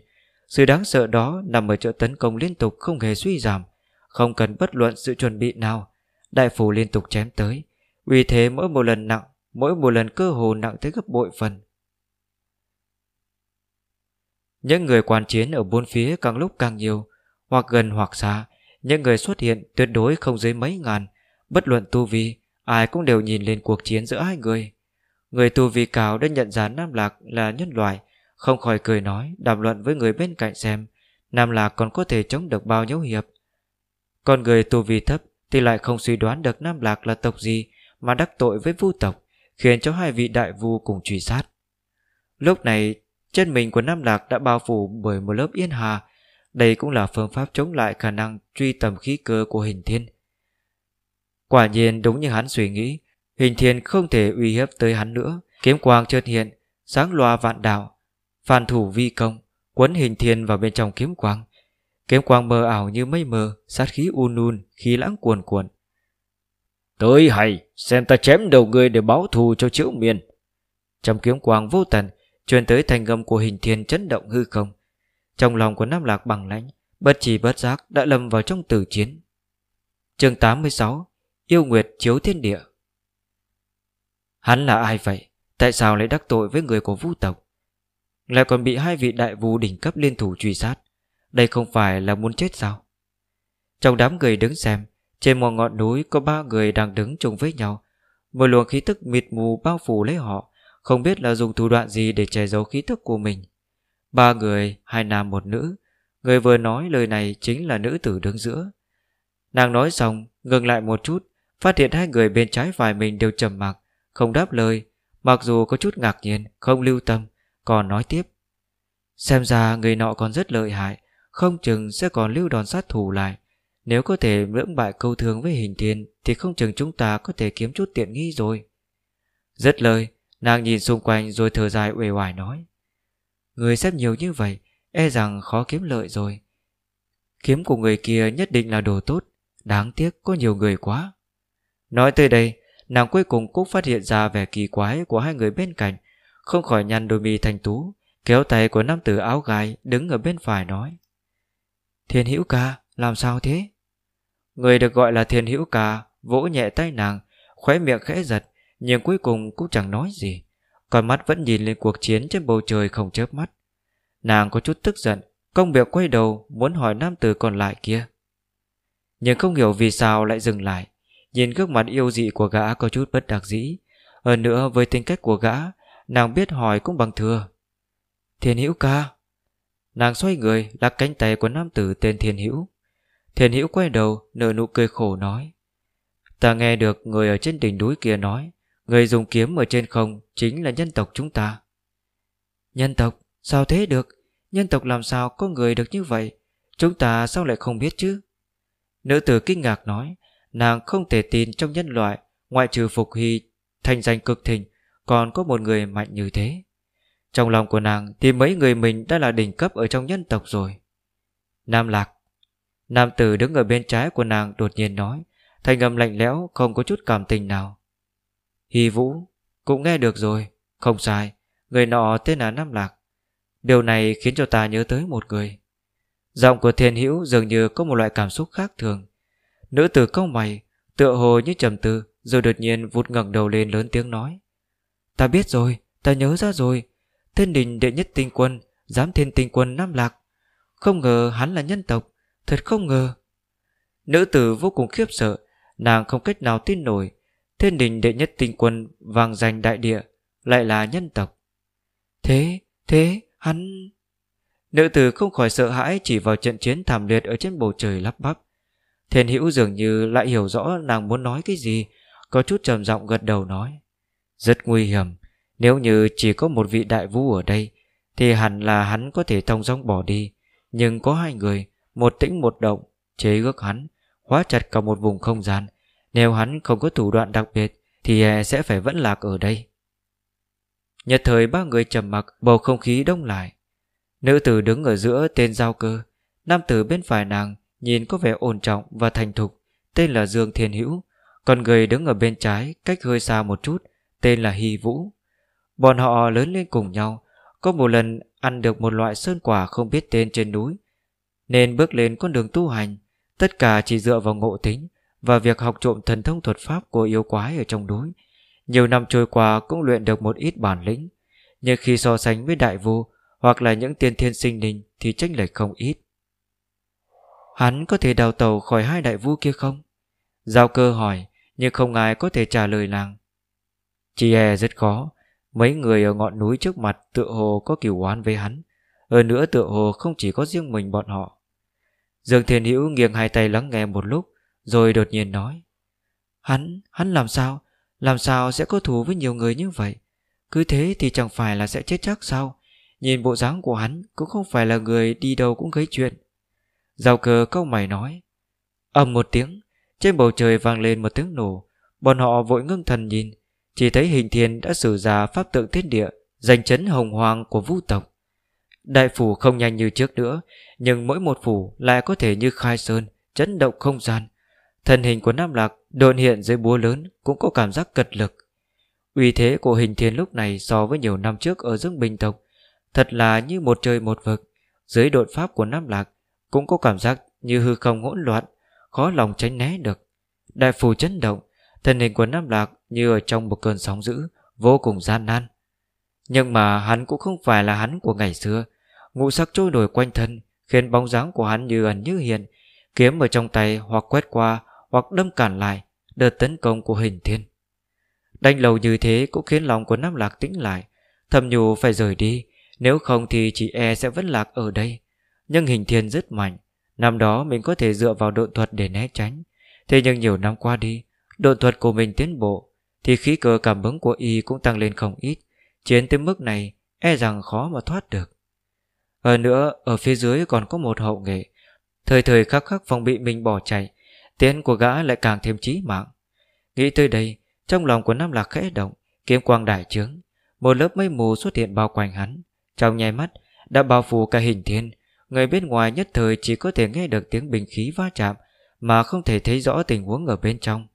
Sự đáng sợ đó nằm ở chỗ tấn công liên tục không hề suy giảm, Không cần bất luận sự chuẩn bị nào. Đại phủ liên tục chém tới, Vì thế mỗi một lần nặng, Mỗi một lần cơ hồ nặng tới gấp bội phần. Những người quan chiến ở bốn phía càng lúc càng nhiều, Hoặc gần hoặc xa, Những người xuất hiện tuyệt đối không dưới mấy ngàn Bất luận tu vi, Ai cũng đều nhìn lên cuộc chiến giữa hai người. Người tu vi cao đã nhận ra Nam Lạc là nhân loại, Không khỏi cười nói, Đàm luận với người bên cạnh xem, Nam Lạc còn có thể chống được bao nhiêu hiệp. Còn người tu vi thấp Thì lại không suy đoán được Nam Lạc là tộc gì Mà đắc tội với vu tộc, Khiến cho hai vị đại vu cùng truy sát. Lúc này, Chân mình của Nam Lạc đã bao phủ bởi một lớp yên hà. Đây cũng là phương pháp chống lại khả năng truy tầm khí cơ của hình thiên. Quả nhiên đúng như hắn suy nghĩ Hình thiên không thể uy hiếp tới hắn nữa. Kiếm quang chợt hiện Sáng loa vạn đạo Phản thủ vi công Quấn hình thiên vào bên trong kiếm quang. Kiếm quang mờ ảo như mây mờ Sát khí un un khí lãng cuồn cuộn. Tới hay Xem ta chém đầu người để báo thù cho chữ miền Trong kiếm quang vô tận Truyền tới thành âm của hình thiên chấn động hư không. Trong lòng của Nam Lạc bằng lãnh Bất chỉ bất giác đã lầm vào trong tử chiến. Chương 86 Yêu Nguyệt chiếu thiên địa Hắn là ai vậy? Tại sao lại đắc tội với người của vũ tộc? Lại còn bị hai vị đại vũ đỉnh cấp liên thủ truy sát Đây không phải là muốn chết sao? Trong đám người đứng xem Trên một ngọn núi có ba người đang đứng chung với nhau Một luồng khí tức mịt mù bao phủ lấy họ Không biết là dùng thủ đoạn gì để che giấu khí tức của mình Ba người, hai nam một nữ Người vừa nói lời này chính là nữ tử đứng giữa Nàng nói xong Ngừng lại một chút Phát hiện hai người bên trái phải mình đều trầm mặc, Không đáp lời, Mặc dù có chút ngạc nhiên, Không lưu tâm, Còn nói tiếp. Xem ra người nọ còn rất lợi hại, Không chừng sẽ còn lưu đòn sát thủ lại. Nếu có thể lưỡng bại câu thương với hình thiên, Thì không chừng chúng ta có thể kiếm chút tiện nghi rồi. Rất lời, Nàng nhìn xung quanh rồi thở dài uể oải nói. Người xếp nhiều như vậy E rằng khó kiếm lợi rồi. Kiếm của người kia nhất định là đồ tốt, Đáng tiếc có nhiều người quá. Nói tới đây, Nàng cuối cùng cũng phát hiện ra vẻ kỳ quái Của hai người bên cạnh. Không khỏi nhăn đôi mi thành tú, Kéo tay của nam tử áo gai Đứng ở bên phải nói, Thiên hữu ca, làm sao thế? Người được gọi là thiên hữu ca Vỗ nhẹ tay nàng, Khóe miệng khẽ giật, Nhưng cuối cùng cũng chẳng nói gì. Còn mắt vẫn nhìn lên cuộc chiến trên bầu trời không chớp mắt. Nàng có chút tức giận, Công việc quay đầu muốn hỏi nam tử còn lại kia. Nhưng không hiểu vì sao lại dừng lại. Nhìn gương mặt yêu dị của gã có chút bất đặc dĩ. Hơn nữa, với tính cách của gã, Nàng biết hỏi cũng bằng thừa. Thiên hữu ca. Nàng xoay người lạc cánh tay của nam tử tên Thiên hữu. Thiên hữu quay đầu, nở nụ cười khổ nói. Ta nghe được người ở trên đỉnh núi kia nói, Người dùng kiếm ở trên không Chính là nhân tộc chúng ta. Nhân tộc? Sao thế được? Nhân tộc làm sao có người được như vậy? Chúng ta sao lại không biết chứ? Nữ tử kinh ngạc nói. Nàng không thể tin trong nhân loại, Ngoại trừ Phục Hy Thành danh cực thịnh, Còn có một người mạnh như thế. Trong lòng của nàng Thì mấy người mình đã là đỉnh cấp ở trong nhân tộc rồi. Nam Lạc. Nam tử đứng ở bên trái của nàng đột nhiên nói Thành âm lạnh lẽo, Không có chút cảm tình nào. Hy Vũ, Cũng nghe được rồi, Không sai, Người nọ tên là Nam Lạc. Điều này khiến cho ta nhớ tới một người. Giọng của thiên hữu dường như có một loại cảm xúc khác thường. Nữ tử câu mày Tựa hồ như trầm tư Rồi đột nhiên vụt ngẩng đầu lên lớn tiếng nói. Ta biết rồi, ta nhớ ra rồi. Thiên đình đệ nhất tinh quân Giám thiên tinh quân Nam Lạc. Không ngờ hắn là nhân tộc Thật không ngờ. Nữ tử vô cùng khiếp sợ Nàng không cách nào tin nổi. Thiên đình đệ nhất tinh quân vàng danh đại địa Lại là nhân tộc. Thế, thế, hắn... Nữ tử không khỏi sợ hãi chỉ vào trận chiến thảm liệt ở trên bầu trời lắp bắp. Thiên hữu dường như lại hiểu rõ nàng muốn nói cái gì, có chút trầm giọng gật đầu nói. Rất nguy hiểm, nếu như chỉ có một vị đại vũ ở đây, thì hẳn là hắn có thể thông dong bỏ đi. Nhưng có hai người, một tĩnh một động, chế ước hắn, hóa chặt cả một vùng không gian. Nếu hắn không có thủ đoạn đặc biệt, thì e sẽ phải vẫn lạc ở đây. Nhật thời ba người trầm mặc Bầu không khí đông lại Nữ tử đứng ở giữa tên giao cơ Nam tử bên phải nàng Nhìn có vẻ ổn trọng và thành thục. Tên là Dương Thiên Hữu, Còn người đứng ở bên trái, cách hơi xa một chút, Tên là Hy Vũ. Bọn họ lớn lên cùng nhau, Có một lần ăn được một loại sơn quả không biết tên trên núi, Nên bước lên con đường tu hành. Tất cả chỉ dựa vào ngộ tính Và việc học trộm thần thông thuật pháp của yêu quái ở trong núi. Nhiều năm trôi qua cũng luyện được một ít bản lĩnh, Nhưng khi so sánh với đại vu Hoặc là những tiên thiên sinh linh Thì chênh lệch không ít. Hắn có thể đào tàu khỏi hai đại vua kia không? Giao cơ hỏi Nhưng không ai có thể trả lời nàng. Chỉ e rất khó. Mấy người ở ngọn núi trước mặt Tựa hồ có kiểu oán với hắn. Hơn nữa tựa hồ không chỉ có riêng mình bọn họ. Dương Thiên Hữu nghiêng hai tay lắng nghe một lúc Rồi đột nhiên nói. Hắn, hắn làm sao? Làm sao sẽ có thù với nhiều người như vậy? Cứ thế thì chẳng phải là sẽ chết chắc sao? Nhìn bộ dáng của hắn Cũng không phải là người đi đâu cũng gây chuyện. Giao cơ câu mày nói. Ầm một tiếng, Trên bầu trời vang lên một tiếng nổ. Bọn họ vội ngưng thần nhìn, Chỉ thấy hình thiên đã sử ra pháp tượng thiên địa Giành chấn hồng hoàng của vũ tộc. Đại phủ không nhanh như trước nữa, Nhưng mỗi một phủ lại có thể như khai sơn, Chấn động không gian. Thân hình của Nam Lạc độn hiện dưới búa lớn Cũng có cảm giác cật lực. Uy thế của hình thiên lúc này so với nhiều năm trước Ở dương bình tộc Thật là như một trời một vực. Dưới đột pháp của Nam Lạc cũng có cảm giác như hư không hỗn loạn, Khó lòng tránh né được. Đại phù chấn động, Thân hình của Nam Lạc như ở trong một cơn sóng dữ, Vô cùng gian nan. Nhưng mà hắn cũng không phải là hắn của ngày xưa. Ngũ sắc trôi nổi quanh thân, Khiến bóng dáng của hắn như ẩn như hiện, Kiếm ở trong tay hoặc quét qua Hoặc đâm cản lại Đợt tấn công của hình thiên. Đánh lầu như thế cũng khiến lòng của Nam Lạc tĩnh lại, Thầm nhủ phải rời đi, Nếu không thì chị e sẽ vẫn lạc ở đây. Nhưng hình thiên rất mạnh. Năm đó mình có thể dựa vào độn thuật để né tránh. Thế nhưng nhiều năm qua đi Độn thuật của mình tiến bộ, Thì khí cơ cảm ứng của y cũng tăng lên không ít. Chiến tới mức này E rằng khó mà thoát được. Hơn nữa, ở phía dưới còn có một hậu nghệ. Thời thời khắc khắc phòng bị mình bỏ chạy, Tiến của gã lại càng thêm chí mạng. Nghĩ tới đây, Trong lòng của Nam Lạc khẽ động, Kiếm quang đại trướng. Một lớp mây mù xuất hiện bao quanh hắn. Trong nhai mắt, đã bao phủ cả hình thiên Người bên ngoài nhất thời chỉ có thể nghe được tiếng bình khí va chạm Mà không thể thấy rõ tình huống ở bên trong.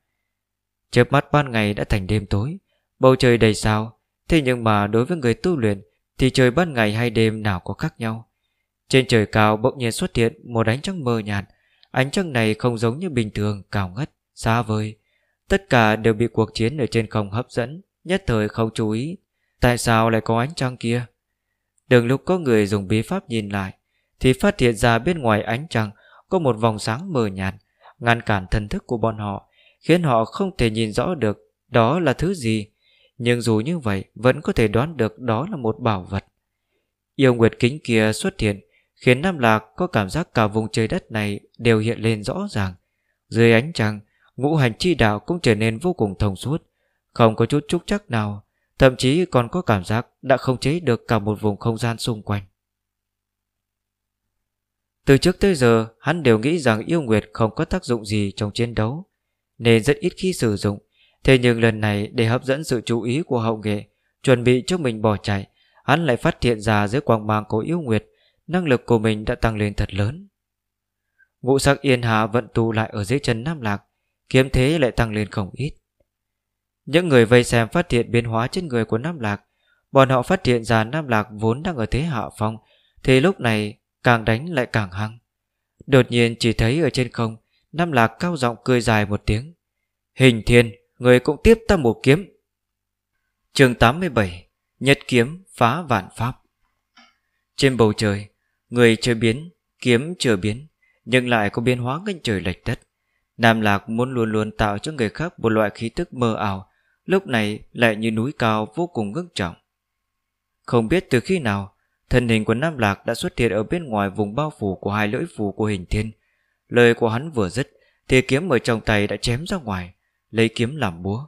Chớp mắt ban ngày đã thành đêm tối Bầu trời đầy sao. Thế nhưng mà đối với người tu luyện Thì trời ban ngày hay đêm nào có khác nhau. Trên trời cao bỗng nhiên xuất hiện Một ánh trăng mờ nhạt. Ánh trăng này không giống như bình thường Cao ngất, xa vời. Tất cả đều bị cuộc chiến ở trên không hấp dẫn Nhất thời không chú ý. Tại sao lại có ánh trăng kia? Đừng lúc có người dùng bí pháp nhìn lại thì phát hiện ra bên ngoài ánh trăng Có một vòng sáng mờ nhạt, Ngăn cản thần thức của bọn họ, Khiến họ không thể nhìn rõ được Đó là thứ gì. Nhưng dù như vậy, vẫn có thể đoán được Đó là một bảo vật. Yêu nguyệt kính kia xuất hiện, Khiến Nam Lạc có cảm giác cả vùng trời đất này Đều hiện lên rõ ràng. Dưới ánh trăng, Ngũ hành chi đạo cũng trở nên vô cùng thông suốt, Không có chút trúc chắc nào, Thậm chí còn có cảm giác Đã không chế được cả một vùng không gian xung quanh. Từ trước tới giờ, Hắn đều nghĩ rằng yêu nguyệt không có tác dụng gì trong chiến đấu, Nên rất ít khi sử dụng. Thế nhưng lần này, để hấp dẫn sự chú ý của hậu nghệ, Chuẩn bị cho mình bỏ chạy, Hắn lại phát hiện ra dưới quang mang của yêu nguyệt, Năng lực của mình đã tăng lên thật lớn. Ngũ sắc yên hà vận tu lại ở dưới chân Nam Lạc, Kiếm thế lại tăng lên không ít. Những người vây xem phát hiện biến hóa trên người của Nam Lạc, Bọn họ phát hiện ra Nam Lạc vốn đang ở thế hạ phong, Thì lúc này càng đánh lại càng hăng. Đột nhiên chỉ thấy ở trên không Nam Lạc cao giọng cười dài một tiếng. Hình thiên Người cũng tiếp ta một kiếm. Chương 87 Nhất kiếm phá vạn pháp. Trên bầu trời Người chưa biến Kiếm chưa biến Nhưng lại có biến hóa nghênh trời lệch đất. Nam Lạc muốn luôn luôn tạo cho người khác một loại khí tức mơ ảo, lúc này lại như núi cao vô cùng ngưng trọng. Không biết từ khi nào, thân hình của Nam Lạc đã xuất hiện ở bên ngoài vùng bao phủ của hai lưỡi phù của hình thiên. Lời của hắn vừa dứt, thì kiếm ở trong tay đã chém ra ngoài, lấy kiếm làm búa.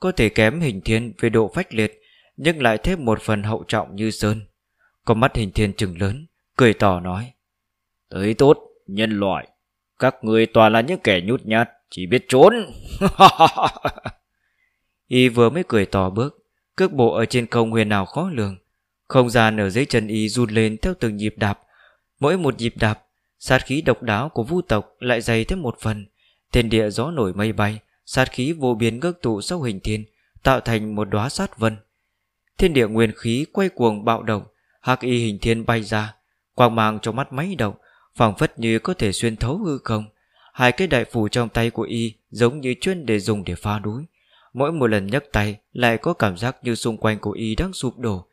Có thể kém hình thiên về độ phách liệt, nhưng lại thêm một phần hậu trọng như sơn. Có mắt hình thiên trừng lớn, cười tỏ nói. Tới tốt, nhân loại. Các người toàn là những kẻ nhút nhát, chỉ biết trốn. y vừa mới cười tỏ bước, cước bộ ở trên không huyền nào khó lường. Không gian ở dưới chân y run lên theo từng nhịp đạp. Mỗi một nhịp đạp, sát khí độc đáo của vu tộc lại dày thêm một phần. Thiên địa gió nổi mây bay, sát khí vô biến ngước tụ sau hình thiên, tạo thành một đóa sát vân. Thiên địa nguyên khí quay cuồng bạo động, hắc y hình thiên bay ra, quang mang trong mắt máy động, phảng phất như có thể xuyên thấu hư không hai cái đại phủ trong tay của y giống như chuyên để dùng để phá núi mỗi một lần nhấc tay lại có cảm giác như xung quanh của y đang sụp đổ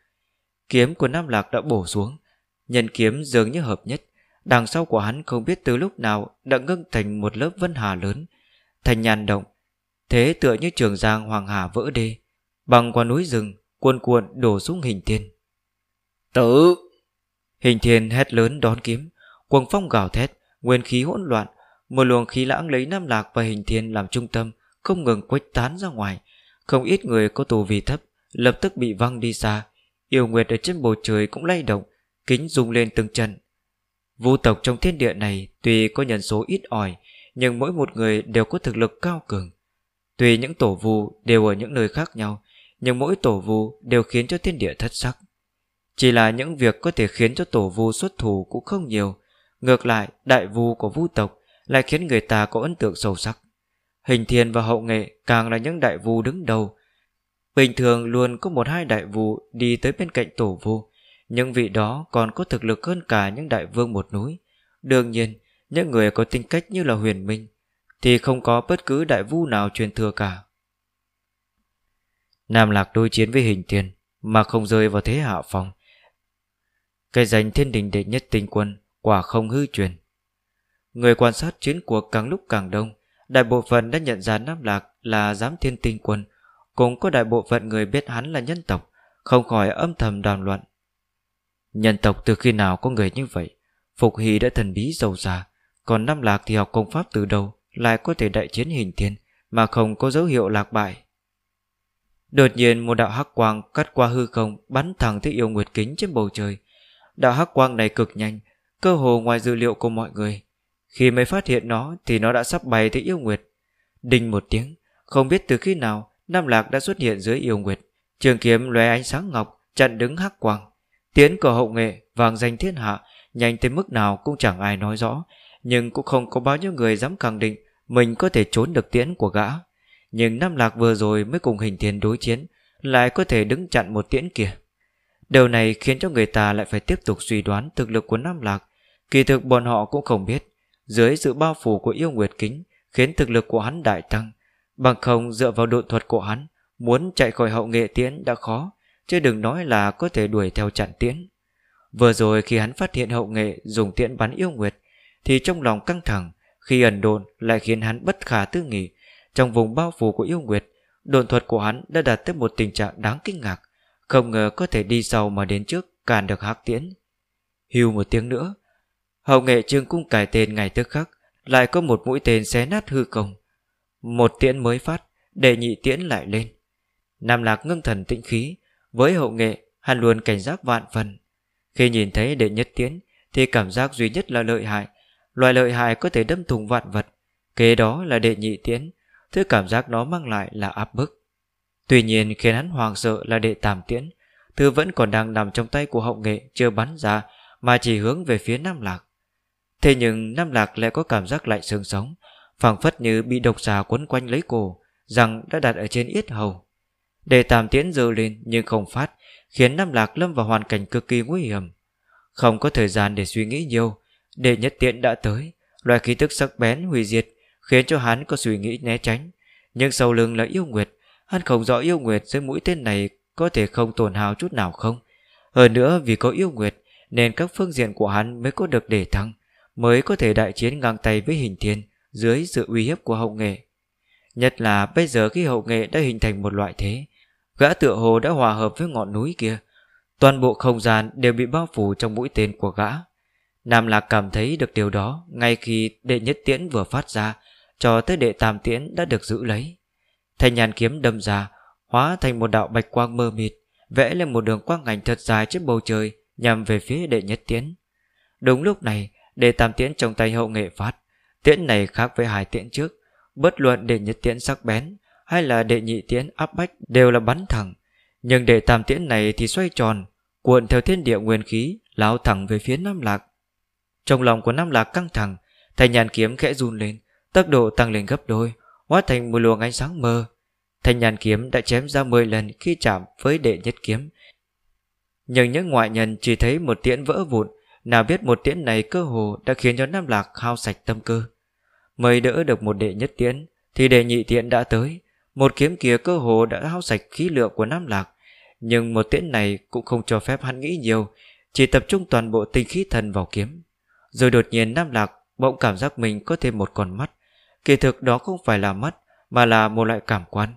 kiếm của nam lạc đã bổ xuống. Nhân kiếm dường như hợp nhất. Đằng sau của hắn không biết từ lúc nào đã ngưng thành một lớp vân hà lớn. Thành nhàn động. Thế tựa như trường giang hoàng hà vỡ đê. Bằng qua núi rừng cuồn cuộn đổ xuống hình thiên. Tử hình thiên hét lớn đón kiếm. Cuồng phong gào thét Nguyên khí hỗn loạn. Một luồng khí lãng lấy Nam Lạc và Hình Thiên làm trung tâm Không ngừng quách tán ra ngoài. Không ít người có tù vì thấp Lập tức bị văng đi xa Yêu Nguyệt ở trên bầu trời cũng lay động Kính rung lên từng chân Vu tộc trong thiên địa này Tuy có nhân số ít ỏi Nhưng mỗi một người đều có thực lực cao cường Tuy những tổ vu đều ở những nơi khác nhau Nhưng mỗi tổ vu đều khiến cho thiên địa thất sắc Chỉ là những việc có thể khiến cho tổ vu xuất thủ cũng không nhiều. Ngược lại, đại vu của vu tộc lại khiến người ta có ấn tượng sâu sắc. Hình thiên và hậu nghệ càng là những đại vu đứng đầu. Bình thường luôn có một hai đại vụ đi tới bên cạnh tổ vu. Những vị đó còn có thực lực hơn cả những đại vương một núi. Đương nhiên, những người có tính cách như là huyền minh thì không có bất cứ đại vu nào truyền thừa cả. Nam Lạc đối chiến với hình thiên mà không rơi vào thế hạ phòng. Cái danh thiên đình đệ nhất tinh quân quả không hư truyền. Người quan sát chiến cuộc càng lúc càng đông, đại bộ phận đã nhận ra Nam Lạc là giám thiên tinh quân, cũng có đại bộ phận người biết hắn là nhân tộc, không khỏi âm thầm đàm luận. Nhân tộc từ khi nào có người như vậy? Phục Hy đã thần bí giàu già, còn Nam Lạc thì học công pháp từ đâu lại có thể đại chiến hình thiên mà không có dấu hiệu lạc bại. Đột nhiên một đạo hắc quang cắt qua hư không bắn thẳng tới yêu nguyệt kính trên bầu trời. Đạo hắc quang này cực nhanh, cơ hồ ngoài dữ liệu của mọi người. Khi mới phát hiện nó thì nó đã sắp bay tới yêu nguyệt. Đinh một tiếng, không biết từ khi nào Nam Lạc đã xuất hiện dưới yêu nguyệt. Trường kiếm lóe ánh sáng ngọc, chặn đứng hắc quang. Tiến cờ hậu nghệ, vàng danh thiên hạ, nhanh tới mức nào cũng chẳng ai nói rõ, nhưng cũng không có bao nhiêu người dám khẳng định mình có thể trốn được tiễn của gã. Nhưng Nam Lạc vừa rồi mới cùng hình thiên đối chiến, lại có thể đứng chặn một tiễn kia. Điều này khiến cho người ta lại phải tiếp tục suy đoán thực lực của Nam Lạc. Kỳ thực bọn họ cũng không biết, dưới sự bao phủ của yêu nguyệt kính khiến thực lực của hắn đại tăng. Bằng không dựa vào độ thuật của hắn, muốn chạy khỏi hậu nghệ tiễn đã khó, chứ đừng nói là có thể đuổi theo chặn tiễn. Vừa rồi khi hắn phát hiện hậu nghệ dùng tiễn bắn yêu nguyệt, thì trong lòng căng thẳng, khi ẩn đồn lại khiến hắn bất khả tư nghị. Trong vùng bao phủ của yêu nguyệt, đồn thuật của hắn đã đạt tới một tình trạng đáng kinh ngạc, không ngờ có thể đi sau mà đến trước càn được hắc tiễn. Hưu một tiếng nữa, hậu nghệ trương cung cải tên ngày tức khắc, lại có một mũi tên xé nát hư công. Một tiễn mới phát, để nhị tiễn lại lên. Nam Lạc ngưng thần tĩnh khí, với hậu nghệ, hắn luôn cảnh giác vạn phần. Khi nhìn thấy đệ nhất tiễn, thì cảm giác duy nhất là lợi hại. Loại lợi hại có thể đâm thùng vạn vật. Kế đó là đệ nhị tiễn, thứ cảm giác nó mang lại là áp bức. Tuy nhiên khiến hắn hoàng sợ là đệ tam tiễn, thứ vẫn còn đang nằm trong tay của hậu nghệ chưa bắn ra mà chỉ hướng về phía Nam Lạc. Thế nhưng Nam Lạc lại có cảm giác lạnh xương sống, phảng phất như bị độc xà quấn quanh lấy cổ, rằng đã đặt ở trên yết hầu. Để tam tiễn dơ lên nhưng không phát, khiến Nam Lạc lâm vào hoàn cảnh cực kỳ nguy hiểm. Không có thời gian để suy nghĩ nhiều, để nhất tiễn đã tới, loại khí tức sắc bén hủy diệt khiến cho hắn có suy nghĩ né tránh. Nhưng sau lưng là yêu nguyệt, hắn không rõ yêu nguyệt dưới mũi tên này có thể không tổn hào chút nào không. Hơn nữa vì có yêu nguyệt nên các phương diện của hắn mới có được để thắng, mới có thể đại chiến ngang tay với hình thiên dưới sự uy hiếp của hậu nghệ. Nhất là bây giờ khi hậu nghệ đã hình thành một loại thế, gã tựa hồ đã hòa hợp với ngọn núi kia. Toàn bộ không gian đều bị bao phủ trong mũi tên của gã. Nam Lạc cảm thấy được điều đó ngay khi đệ nhất tiễn vừa phát ra, cho tới đệ tam tiễn đã được giữ lấy. Thanh nhàn kiếm đâm ra, hóa thành một đạo bạch quang mơ mịt, vẽ lên một đường quang ngành thật dài trên bầu trời nhằm về phía đệ nhất tiễn. Đúng lúc này, đệ tam tiễn trong tay hậu nghệ phát. Tiễn này khác với hai tiễn trước, bất luận đệ nhất tiễn sắc bén hay là đệ nhị tiễn áp bách đều là bắn thẳng. Nhưng đệ tam tiễn này thì xoay tròn, cuộn theo thiên địa nguyên khí, lao thẳng về phía Nam Lạc. Trong lòng của Nam Lạc căng thẳng, thanh nhàn kiếm khẽ run lên, tốc độ tăng lên gấp đôi, hóa thành một luồng ánh sáng mơ. Thanh nhàn kiếm đã chém ra 10 lần khi chạm với đệ nhất kiếm. Nhưng những ngoại nhân chỉ thấy một tiễn vỡ vụn, nào biết một tiễn này cơ hồ đã khiến cho Nam Lạc hao sạch tâm cơ. Mới đỡ được một đệ nhất tiễn, thì đệ nhị tiễn đã tới. Một kiếm kia cơ hồ đã hao sạch khí lượng của Nam Lạc. Nhưng một tiễn này cũng không cho phép hắn nghĩ nhiều, chỉ tập trung toàn bộ tinh khí thần vào kiếm. Rồi đột nhiên Nam Lạc bỗng cảm giác mình có thêm một con mắt. Kỳ thực đó không phải là mắt, mà là một loại cảm quan.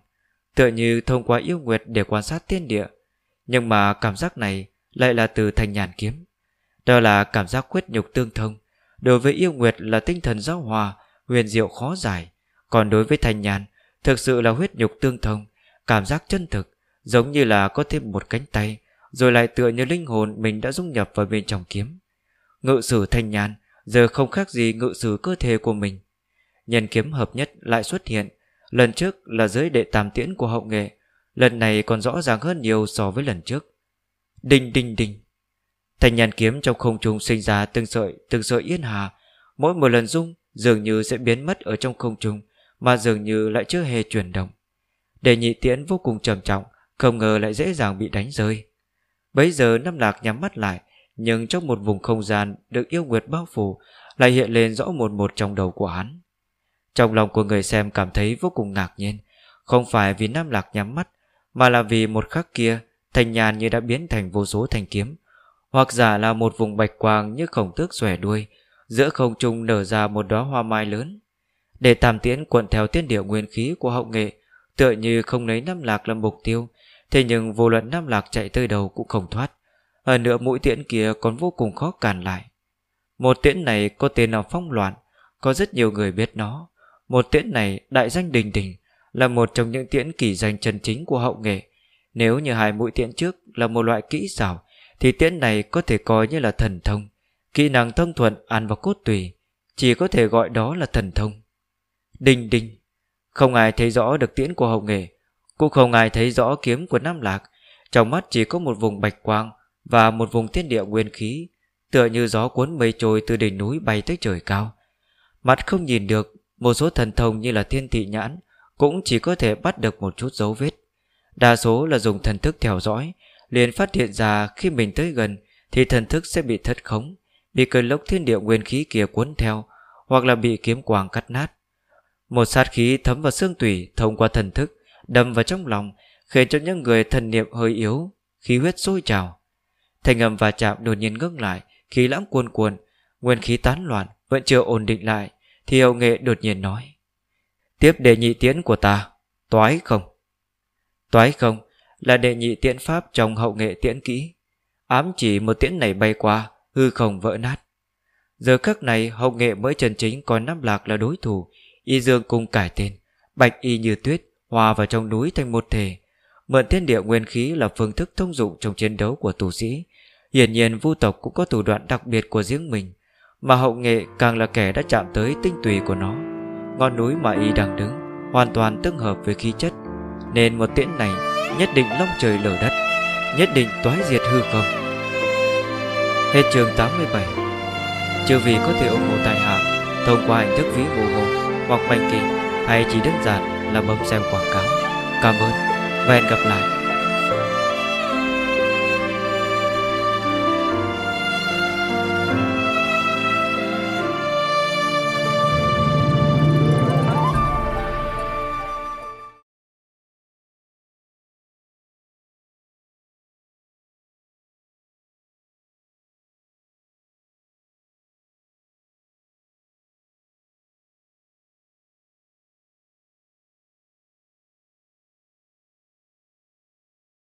Tựa như thông qua yêu nguyệt để quan sát thiên địa. Nhưng mà cảm giác này lại là từ thành nhàn kiếm. Đó là cảm giác quyết nhục tương thông. Đối với yêu nguyệt là tinh thần giáo hòa, huyền diệu khó giải. Còn đối với thành nhàn, thực sự là huyết nhục tương thông, cảm giác chân thực, giống như là có thêm một cánh tay, rồi lại tựa như linh hồn mình đã dung nhập vào bên trong kiếm. Ngự sử thanh nhàn giờ không khác gì ngự sử cơ thể của mình. Nhân kiếm hợp nhất lại xuất hiện, lần trước là dưới đệ tam tiễn của hậu nghệ, lần này còn rõ ràng hơn nhiều so với lần trước. Đinh đinh đinh, Thành nhàn kiếm trong không trung sinh ra từng sợi từng sợi yên hà Mỗi một lần rung dường như sẽ biến mất ở trong không trung, Mà dường như lại chưa hề chuyển động. Để nhị tiễn vô cùng trầm trọng, Không ngờ lại dễ dàng bị đánh rơi. Bấy giờ Nam Lạc nhắm mắt lại, Nhưng trong một vùng không gian Được yêu nguyệt bao phủ, Lại hiện lên rõ một một trong đầu của hắn. Trong lòng của người xem cảm thấy vô cùng ngạc nhiên, Không phải vì Nam Lạc nhắm mắt, Mà là vì một khắc kia Thành nhàn như đã biến thành vô số thanh kiếm, Hoặc giả là một vùng bạch quang Như khổng tước xòe đuôi Giữa không trung nở ra một đóa hoa mai lớn. Để tàm tiễn cuộn theo tiên điệu nguyên khí của hậu nghệ, Tựa như không lấy Nam Lạc làm mục tiêu, Thế nhưng vô luận Nam Lạc chạy tới đầu cũng không thoát. Hơn nữa mũi tiễn kia còn vô cùng khó cản lại. Một tiễn này có tên là phong loạn, Có rất nhiều người biết nó. Một tiễn này đại danh đình đình, Là một trong những tiễn kỳ danh chân chính của hậu nghệ. Nếu như hai mũi tiễn trước là một loại kỹ xảo, Thì tiễn này có thể coi như là thần thông. Kỹ năng thông thuận ăn vào cốt tùy, Chỉ có thể gọi đó là thần thông. Đinh đinh, Không ai thấy rõ được tiễn của hậu nghệ cũng không ai thấy rõ kiếm của Nam Lạc. Trong mắt chỉ có một vùng bạch quang Và một vùng thiên địa nguyên khí, Tựa như gió cuốn mây trôi từ đỉnh núi bay tới trời cao. Mặt không nhìn được, Một số thần thông như là thiên thị nhãn Cũng chỉ có thể bắt được một chút dấu vết. Đa số là dùng thần thức theo dõi, liền phát hiện ra khi mình tới gần Thì thần thức sẽ bị thất khống. Bị cơn lốc thiên địa nguyên khí kia cuốn theo, Hoặc là bị kiếm quang cắt nát. Một sát khí thấm vào xương tủy Thông qua thần thức, đâm vào trong lòng, khiến cho những người thần niệm hơi yếu, khí huyết sôi trào. Thành âm và chạm đột nhiên ngưng lại, khí lãng cuồn cuồn nguyên khí tán loạn, vẫn chưa ổn định lại, thì hậu nghệ đột nhiên nói, tiếp đệ nhị tiễn của ta, toái không? Toái không là đệ nhị tiễn pháp trong hậu nghệ tiễn kỹ. Ám chỉ một tiễn này bay qua hư không vỡ nát giờ khắc này hậu nghệ mới chân chính còn năm lạc là đối thủ y dương cùng cải tên bạch y như tuyết hòa vào trong núi thành một thể. Mượn thiên địa nguyên khí là phương thức thông dụng trong chiến đấu của tù sĩ. Hiển nhiên vu tộc cũng có thủ đoạn đặc biệt của riêng mình, mà hậu nghệ càng là kẻ đã chạm tới tinh tùy của nó. Ngọn núi mà y đang đứng hoàn toàn tương hợp với khí chất, nên một tiễn này nhất định long trời lở đất, nhất định toái diệt hư không. Hết chương 87 Trừ vì có thể ủng hộ tài hạ thông qua hình thức ví hộ hộ hoặc bành kỳ hay chỉ đơn giản là bấm xem quảng cáo. Cảm ơn và hẹn gặp lại